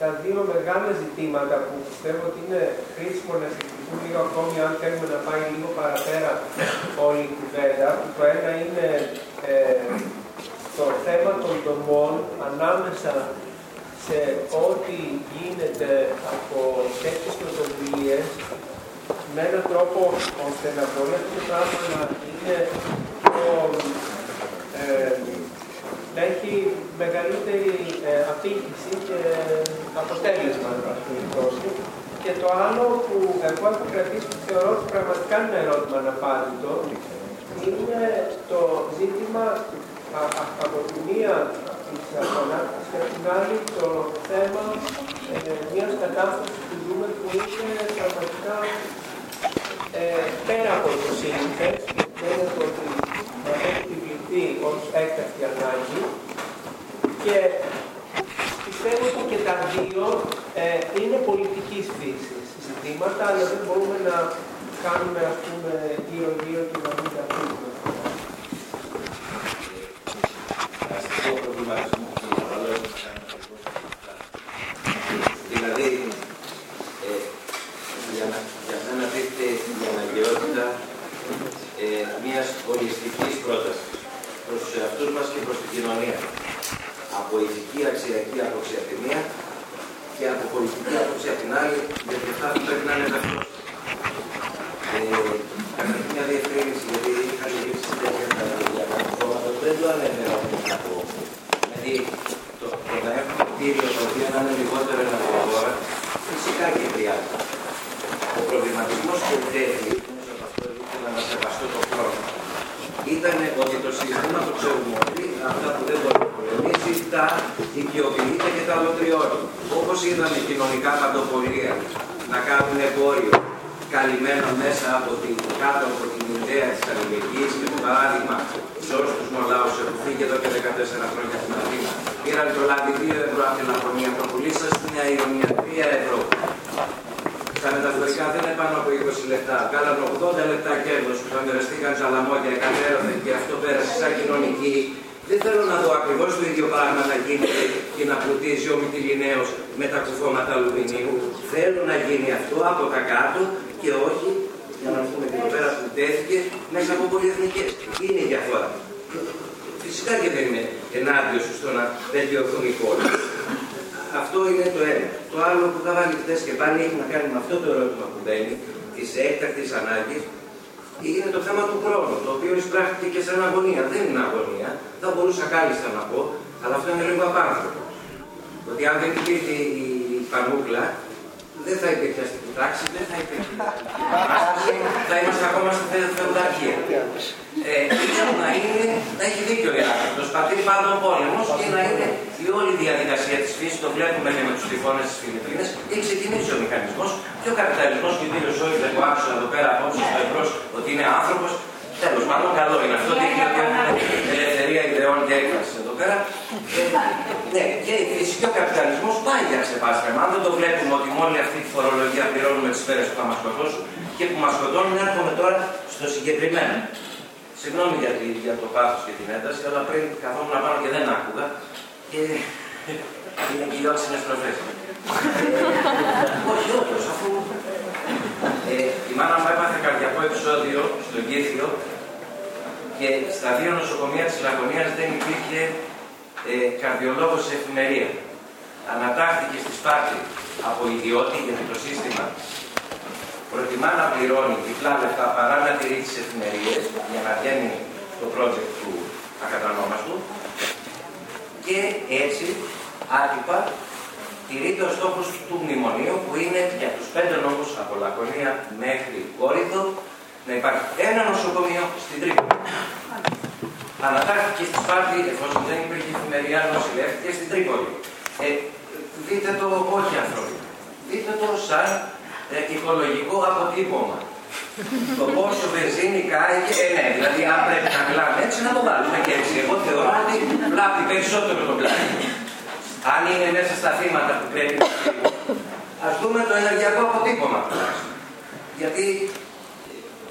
τα δύο μεγάλα ζητήματα που πιστεύω ότι είναι χρήσιμο να συζητηθούν λίγο ακόμη, αν θέλουμε να πάει λίγο παραπέρα όλη η κουβέντα. που Το ένα είναι ε, το θέμα των δομών ανάμεσα σε ό,τι γίνεται από τέτοιες πρωτοβουλίες με έναν τρόπο ώστε να μπορεί αυτό το πράγμα να είναι πιο, ε, να έχει μεγαλύτερη ε, απήχηση και αποτέλεσμα, εν πάση περιπτώσει. Και το άλλο που εγώ έχω κρατήσει που θεωρώ ότι πραγματικά είναι ένα ερώτημα να πάρει το, είναι το ζήτημα α- α- από τη μία της απονάκτησης και από την άλλη το θέμα ε, μιας κατάστασης που ζούμε που είναι πραγματικά ε, πέρα από το σύνθετ, πέρα από το ότι μας έχει επιβληθεί ως έκτακτη ανάγκη και πιστεύω ότι και τα δύο ε, είναι πολιτικής φύσης ζητήματα, αλλά δεν μπορούμε να κάνουμε ας πούμε γύρω-γύρω και να μην τα αφήσουμε. αστικό προβληματισμό που το καλό είναι να κάνουμε ακριβώς αυτά. Δηλαδή, ε, για, να, για μένα δείχνει η αναγκαιότητα ε, μιας ολιστικής πρότασης προς τους εαυτούς μας και προς την κοινωνία. Από ηθική αξιακή άποψη από τη μία και από πολιτική άποψη από την άλλη, γιατί αυτά που πρέπει να είναι ταυτόχρονα. Ε, Καταρχήν μια διευκρίνηση, γιατί είχα μιλήσει τέτοια τα για κάποια κόμματα, δεν το ανέφερα όμως να πω. Δηλαδή, το, το να έχουμε κτίριο το οποίο να είναι λιγότερο ενεργοβόρα, φυσικά και χρειάζεται. Ο προβληματισμό που τέθη, μέσα από αυτό ήθελα να σεβαστώ το χρόνο, ήταν ότι το σύστημα, το ξέρουμε όλοι, αυτά που δεν μπορεί να πολεμήσει, τα οικειοποιείται και τα λωτριώνει. Όπω είδαμε κοινωνικά παντοπολία να κάνουν εμπόριο καλυμμένο μέσα από την, κάτω από την ιδέα της αλληλεγγύης και το παράδειγμα σε όλους τους μολάους έχουν φύγει εδώ και 14 χρόνια στην Αθήνα. Πήραν το λάδι 2 ευρώ από την Λαπωνία, το πουλήσαν στη Νέα Ιωνία 3 ευρώ. Τα μεταφορικά δεν είναι πάνω από 20 λεπτά. Κάναν 80 λεπτά κέρδος που θα μοιραστήκαν τζαλαμόγια, εκατέρωθεν και αυτό πέρασε σαν κοινωνική. Δεν θέλω να δω ακριβώς το ίδιο πράγμα να γίνεται και να πλουτίζει ο Μητυλινέος με τα κουφώματα αλουμινίου. Θέλω να γίνει αυτό από τα κάτω και όχι, για να πούμε και εδώ πέρα που τέθηκε, μέσα από πολυεθνικές. Είναι η διαφορά. Φυσικά και δεν είναι ενάντια σου στο να βελτιωθούν οι πόλεις. Αυτό είναι το ένα. Το άλλο που θα βάλει χθε και πάλι έχει να κάνει με αυτό το ερώτημα που μπαίνει, της έκτακτης ανάγκης, είναι το θέμα του χρόνου, το οποίο εισπράχθηκε και σαν αγωνία. Δεν είναι αγωνία, θα μπορούσα κάλλιστα να πω, αλλά αυτό είναι λίγο απάνθρωπο. Ότι αν δεν υπήρχε η πανούκλα, δεν θα υπήρχε αστική τάξη, δεν θα υπήρχε. θα είμαστε ακόμα στη φεουδαρχία. Ε, ίσως να, είναι, να έχει δίκιο ο Ηράκλειτος, πατήρ πάντων πόλεμος και να είναι η όλη διαδικασία της φύσης, το βλέπουμε και με τους τυφώνες στις Φιλιππίνες, έχει ξεκινήσει ο μηχανισμός και ο καπιταλισμός και ο κύριος Σόιμπλε που άκουσα εδώ πέρα απόψε στο Εμπρός ότι είναι άνθρωπος, τέλος πάντων καλό είναι αυτό, δείχνει ότι έχουμε ελευθερία ιδεών και έκφραση εδώ πέρα. Ε, ναι, και η φύση και ο καπιταλισμός πάει για ξεπάστρεμα. Αν δεν το βλέπουμε ότι με όλη αυτή τη φορολογία πληρώνουμε τις σφαίρες που θα μας σκοτώσουν και που μας σκοτώνουν, έρχομαι τώρα στο συγκεκριμένο. Συγγνώμη για, τη- για το πάθος και την ένταση, αλλά πριν καθόμουν να πάνω και δεν άκουγα. Και Είναι και οι όξινες προφές. Όχι όντως, αφού ε, η μάνα μου έπαθε καρδιακό επεισόδιο στον Κίθιο και στα δύο νοσοκομεία της Λαγωνίας δεν υπήρχε ε, καρδιολόγος σε εφημερία. Ανατάχθηκε στη Σπάρτη από ιδιώτη γιατί το σύστημα προτιμά να πληρώνει διπλά λεφτά παρά να τηρεί τις εφημερίες για να βγαίνει το project του ακατανόμαστου και έτσι άτυπα τηρείται ο στόχος του μνημονίου που είναι για τους πέντε νόμους από Λακωνία μέχρι Κόρυδο να υπάρχει ένα νοσοκομείο στην Τρίπολη. Ανατάχθηκε στη Σπάρτη, εφόσον δεν υπήρχε εφημερία, νοσηλεύτηκε στην Τρίπολη. Ε, δείτε το όχι ανθρώπινο. Δείτε το σαν ε, οικολογικό αποτύπωμα. το πόσο βενζίνη κάει και ε, ναι, δηλαδή αν πρέπει να μιλάμε έτσι να το βάλουμε και έτσι. Εγώ θεωρώ ότι βλάπτει περισσότερο το πλάι. Αν είναι μέσα στα θύματα που πρέπει να ας δούμε το ενεργειακό αποτύπωμα Γιατί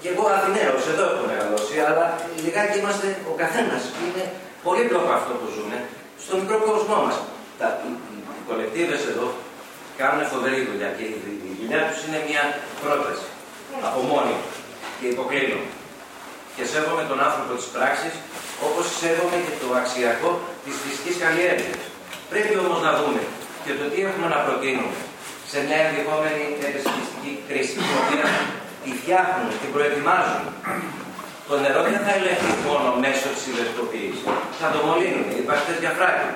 και εγώ Αθηναίος, εδώ έχω μεγαλώσει, αλλά λιγάκι είμαστε ο καθένας. Είναι πολύ πλόκο αυτό που ζούμε στο μικρό κόσμο μας. Τα, οι, οι κολεκτίβες εδώ κάνουν φοβερή δουλειά και η, η δουλειά τους είναι μια πρόταση από μόνοι και υποκλίνω. Και σέβομαι τον άνθρωπο της πράξης, όπως σέβομαι και το αξιακό της φυσικής καλλιέργειας. Πρέπει όμως να δούμε και το τι έχουμε να προτείνουμε σε μια ενδεχόμενη επιστημιστική κρίση, την οποία τη φτιάχνουν, την προετοιμάζουν. Το νερό δεν θα ελεγχθεί μόνο μέσω της ηλεκτροποίηση. Θα το μολύνουν. Υπάρχει τέτοια φράγη.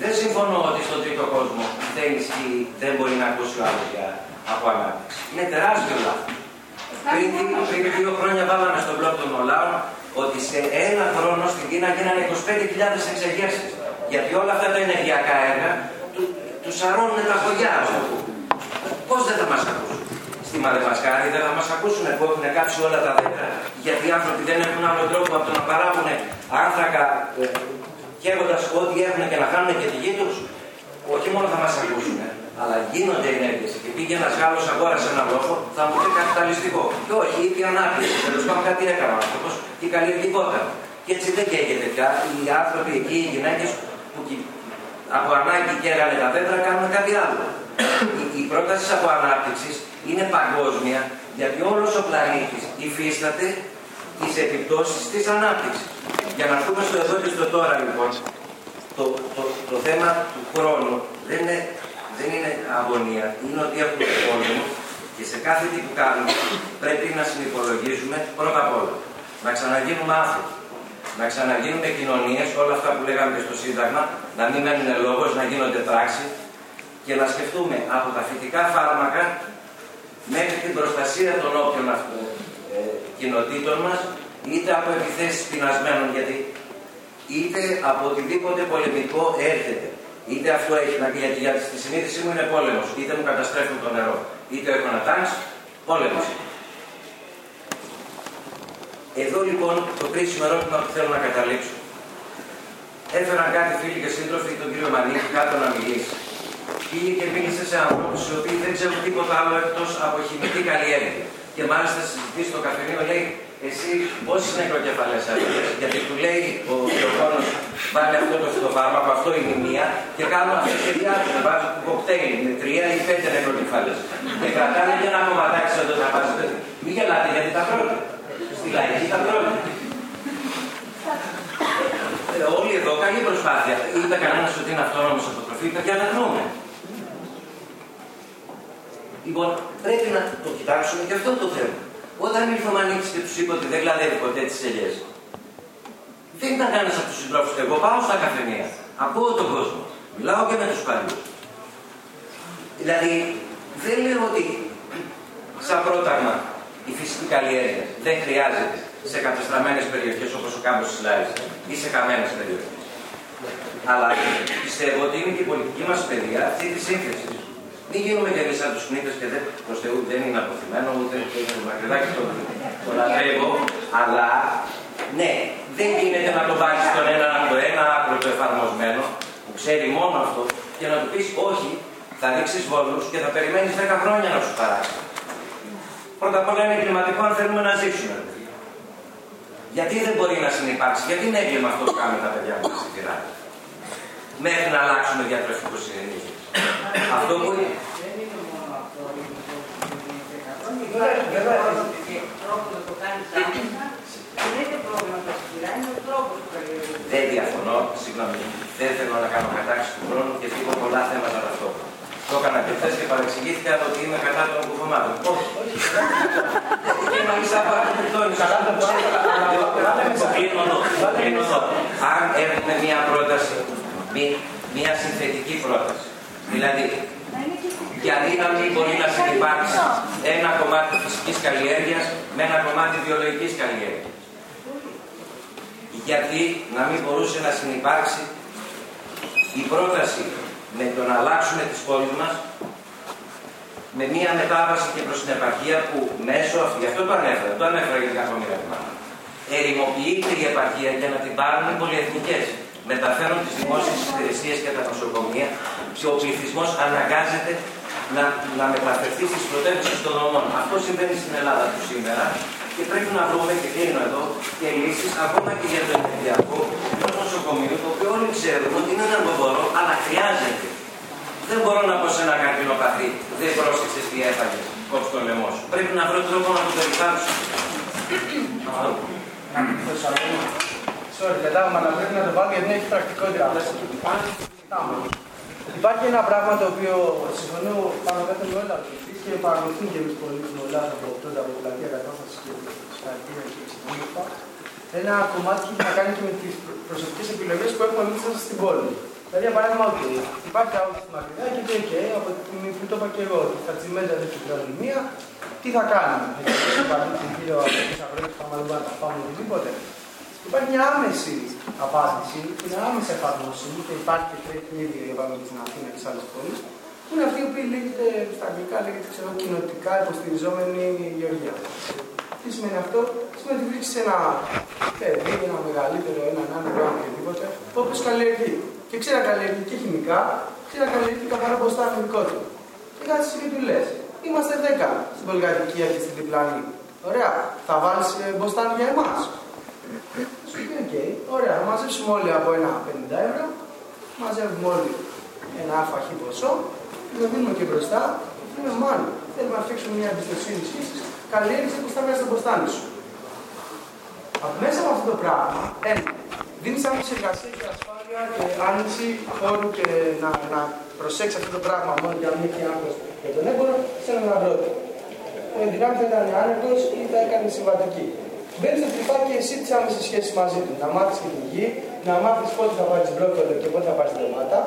Δεν συμφωνώ ότι στον τρίτο κόσμο δεν ισχύει, δεν μπορεί να ακούσει ο άλλος για από ανάπτυξη. Είναι τεράστιο λάθος. Πριν, πριν δύο χρόνια βάλαμε στον blog των Μολάων ότι σε ένα χρόνο στην Κίνα γίνανε 25.000 εξεγέρσεις. Γιατί όλα αυτά τα ενεργειακά έργα του, τους σαρώνουν τα χωριά, ας Πώς δεν θα μας ακούσουν; Στη Μαδεμασκάρη δεν θα μας ακούσουν που έχουν κάψει όλα τα δέντρα. Γιατί οι άνθρωποι δεν έχουν άλλο τρόπο από το να παράγουν άνθρακα ε, καίγοντας ό,τι έχουν και να χάνουν και τη γη τους. Όχι μόνο θα μας ακούσουν, αλλά γίνονται ενέργειες. Και πήγε ένας Γάλλος αγόρασε ένα λόγο, θα μου πει καπιταλιστικό. Και όχι, είπε ανάπτυξη. Τέλος πάντων κάτι έκανε ο άνθρωπος και καλλιεργικόταν. Και έτσι δεν καίγεται πια. Οι άνθρωποι εκεί, οι γυναίκες που από ανάγκη καίγανε τα δέντρα κάνουν κάτι άλλο. Η, η πρόταση από ανάπτυξης είναι παγκόσμια γιατί όλος ο πλανήτης υφίσταται τις επιπτώσεις της ανάπτυξης. Για να πούμε στο εδώ και στο τώρα λοιπόν, το, το, το θέμα του χρόνου δεν είναι, δεν είναι αγωνία, είναι ότι έχουμε πόλεμο και σε κάθε τι που κάνουμε πρέπει να συνυπολογίζουμε πρώτα απ' όλα. Να ξαναγίνουμε άνθρωποι, να ξαναγίνουμε κοινωνίες, όλα αυτά που λέγαμε και στο Σύνταγμα, να μην μένουν λόγος, να γίνονται πράξη και να σκεφτούμε από τα φυτικά φάρμακα μέχρι την προστασία των όποιων αυτών ε, κοινοτήτων μας, είτε από επιθέσεις πεινασμένων, γιατί είτε από οτιδήποτε πολεμικό έρχεται. Είτε αυτό έχει να πει, γιατί για τη συνείδησή μου είναι πόλεμος, είτε μου καταστρέφουν το νερό, είτε έχω ένα τάγκς, πόλεμος. Εδώ λοιπόν το κρίσιμο ερώτημα που θέλω να καταλήξω. Έφεραν κάτι φίλοι και σύντροφοι τον κύριο Μανίκη κάτω να μιλήσει πήγε και μίλησε σε ανθρώπους οι οποίοι δεν ξέρουν τίποτα άλλο εκτός από χημική καλλιέργεια. Και μάλιστα συζητήσει στο καφενείο λέει, εσύ πόσε νεκροκεφαλές αυτέ, γιατί του λέει ο χρόνο βάλει αυτό το φυτοφάρμακο, αυτό είναι η μία, και κάνουν αυτέ τι διάφορε. Βάζουν κοκτέιλ με τρία ή πέντε νεκροκεφαλές. Και κρατάνε και ένα κομματάκι σαν το να βάζετε. Μην γελάτε γιατί τα πρώτα. Στη λαϊκή τα πρώτα. Ε, όλοι εδώ, καλή προσπάθεια. Είπε κανένας ότι είναι αυτόνομος αποτροφή, παιδιά δεν γνώμη. Λοιπόν, πρέπει να το κοιτάξουμε και αυτό το θέμα. Όταν ήρθε ο Μανίξη και τους είπε ότι δεν κλαδεύει ποτέ τις ελιές, δεν ήταν κανένας από τους συντρόφους. Εγώ πάω στα καφενεία, ακούω τον κόσμο, μιλάω και με τους παλιούς. Δηλαδή, δεν λέω ότι σαν πρόταγμα η φυσική καλλιέργεια δεν χρειάζεται σε κατεστραμμένε περιοχές όπως ο κάμπος της Λάρισα ή σε καμένες περιοχές. Αλλά πιστεύω ότι είναι και η πολιτική μας παιδεία αυτή τη σύνθεση. Μην γίνουμε κι εμείς σαν τους κνήτε και δεν προς Θεού δεν είναι αποθυμένο, ούτε το μακριδάκι το, το λατρεύω. Αλλά ναι, δεν γίνεται να το βάλει στον ένα από το ένα άκρο το εφαρμοσμένο, που ξέρει μόνο αυτό, και να του πεις όχι, θα ρίξεις βόλους και θα περιμένεις 10 χρόνια να σου παράξει. Πρώτα απ' όλα είναι κλιματικό αν θέλουμε να ζήσουμε. Γιατί δεν μπορεί να συνεπάρξει, γιατί είναι έγκλημα αυτό που κάνουν τα παιδιά μα στη μέχρι να αλλάξουμε διατροφικό συνενίκη. Αυτό που είναι. Δεν διαφωνώ, συγγνώμη. Δεν θέλω να κάνω κατάξυση του χρόνου και φύγω πολλά θέματα ταυτόχρονα. Το έκανα και χθες και παρεξηγήθηκα ότι είμαι κατά των κουφωμάτων. Όχι, όχι. Και να μην σα παρακολουθώ. Κλείνω εδώ. Κλείνω εδώ. Αν έχουμε μια πρόταση, μη- μια συνθετική πρόταση, δηλαδή γιατί να μην μπορεί να συνεπάρξει ένα κομμάτι φυσικής καλλιέργειας με ένα κομμάτι βιολογικής καλλιέργειας. Γιατί να μην μπορούσε να συνεπάρξει η πρόταση με το να αλλάξουμε τις πόλεις μας με μία μετάβαση και προς την επαρχία που μέσω αυτού, γι' αυτό το ανέφερα, το ανέφερα για την κακομοίρα ερημοποιείται η επαρχία για να την πάρουν οι πολυεθνικές. Μεταφέρουν τις δημόσιες υπηρεσίες και τα νοσοκομεία και ο πληθυσμός αναγκάζεται να, να μεταφερθεί στις πρωτεύουσες των δομών. Αυτό συμβαίνει στην Ελλάδα του σήμερα και πρέπει να βρούμε και κλείνω εδώ και λύσεις ακόμα και για το ενεργειακό ενός νοσοκομείου το οποίο όλοι ξέρουν ότι είναι ένα μπορώ, αλλά χρειάζεται. Δεν μπορώ να πω σε ένα καρκινοπαθή, δεν πρόσεξες τι έφαγες, κόψει το λαιμό σου. Πρέπει να βρω τρόπο να το περιφάρσω. Αυτό. Sorry, κατάγμα, αλλά πρέπει να το βάλω γιατί έχει πρακτικότητα. Υπάρχει ένα πράγμα το οποίο συμφωνώ πάνω κάτω με όλα του και παρακολουθούν και εμείς πολύ στην Ελλάδα από τότε από πλατεία κατάστασης και συγχαρητήρια και εξηγήματα. Ένα κομμάτι που έχει να κάνει και με τις προσωπικές επιλογές που έχουμε εμείς μέσα στην πόλη. Δηλαδή, για παράδειγμα, ότι υπάρχει άλλο στη μακριά και λέει: OK, από τη στιγμή που το είπα και εγώ, ότι τα τσιμέντια δεν έχει μία, τι θα κάνουμε; Γιατί παραδείγματο γύρω από τι αγρότε που θα μάλλον τα πάμε οτιδήποτε. Υπάρχει μια άμεση απάντηση, μια άμεση εφαρμόσιμη και υπάρχει και τρέχει ήδη για πάμε στην Αθήνα και σε άλλες πόλεις, που είναι αυτή η οποία λέγεται στα αγγλικά, λέγεται ξέρω, κοινοτικά υποστηριζόμενη γεωργία. Τι σημαίνει αυτό, σημαίνει ότι βρίσκεις ένα παιδί, ένα μεγαλύτερο, έναν άνθρωπο, ένα οτιδήποτε, ο οποίος καλλιεργεί. Και ξέρει να καλλιεργεί και χημικά, ξέρει να καλλιεργεί καθαρά μποστάνι δικό του. Και κάτσε και του λες, είμαστε 10 στην πολυκατοικία και στην διπλανή. Ωραία, θα βάλεις μποστάνι για εμάς. Σου πει, οκ, ωραία, θα μαζέψουμε όλοι από ένα 50 ευρώ, μαζεύουμε όλοι ένα άλφα χι ποσό, και το δίνουμε και μπροστά, και λέμε, μάλλον, θέλουμε να φτιάξουμε μια εμπιστοσύνη σχέση, καλλιέργησε που θα μέσα στο μποστάνι σου. Από μέσα από αυτό το πράγμα, ένα, δίνεις άμεση εργασία και ασφάλεια και άνοιξη χώρου και να, να προσέξεις αυτό το πράγμα μόνο για να μην έχει άγχο για τον έμπορο σε έναν αγρότη. Ο ενδυνάμει θα ήταν άνεργος ή θα έκανε συμβατική. Μπαίνει στο τρυπάκι και εσύ τις άμεσε σχέσει μαζί του. Να μάθεις και την γη, να μάθεις πότε θα πάρει μπρόκολο και πότε θα πάρεις ντομάτα.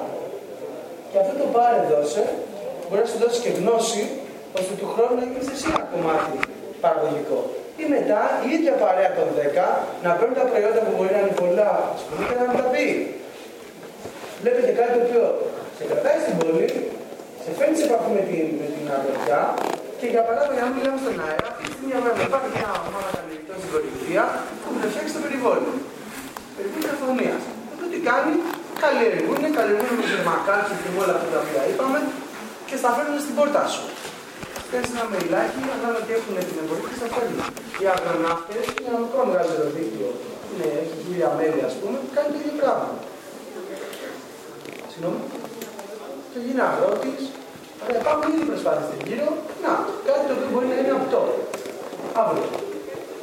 Και αυτό το πάρε δώσε, μπορείς να σου δώσεις και γνώση, ώστε του χρόνου να γίνεις εσύ ένα κομμάτι παραγωγικό. Ή μετά η ίδια παρέα των 10 να παίρνουν τα προϊόντα που μπορεί να είναι πολλά, α πούμε, και να μην τα πει. Βλέπετε κάτι το οποίο σε κρατάει στην πόλη, σε φέρνει σε επαφή με την, με την αγροτιά και για παράδειγμα, για να μην μιλάμε στον αέρα, αυτή τη στιγμή βέβαια υπάρχει μια ομάδα καλλιεργητών στην κορυφαία που θα φτιάξει το περιβόλιο. Περιβόλιο καθομία. Αυτό τι κάνει, καλλιεργούν, καλλιεργούν με ζερμακάκι και με όλα αυτά τα οποία είπαμε και στα φέρνουν στην πόρτα σου. Παίρνεις ένα μεϊλάκι, ανάλογα τι έχουν την εμπορία και στα φέρνουν. Οι αγρονάφτε είναι ένα μικρό μεγαλύτερο δίκτυο. Είναι, έχει χίλια μέλη, ας πούμε, που κάνει το ίδιο πράγμα. Συγγνώμη. Και γίνει αγρότη, Ωραία, πάμε ήδη προσπάθειες γύρω. Να, κάτι το οποίο μπορεί να είναι αυτό. Αύριο.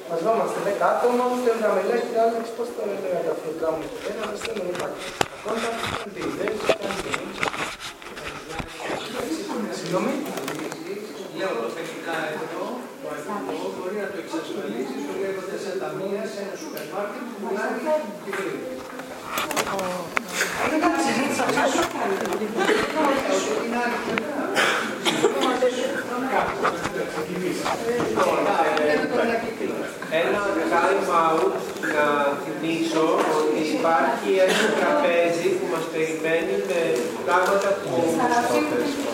Μαζόμαστε 10 άτομα, θέλουν να μελέτη και άλλοι πώς το λέγατε αυτό το πράγμα στο πέρα, δεν θέλουν να υπάρχει. Ακόμα κάνετε ιδέες, κάνετε ιδέες. Συγγνώμη. Λέω το τεχνικά εδώ, το αριθμό μπορεί να το εξασφαλίσεις λέγοντα σε ταμεία, σε ένα σούπερ μάρκετ που πουλάει και γρήγορα. Δεν κάνει συζήτηση αυτό. Είναι άλλη πλευρά. Ένα κάλυμα να θυμίσω ότι υπάρχει ένα τραπέζι που μας περιμένει με πράγματα που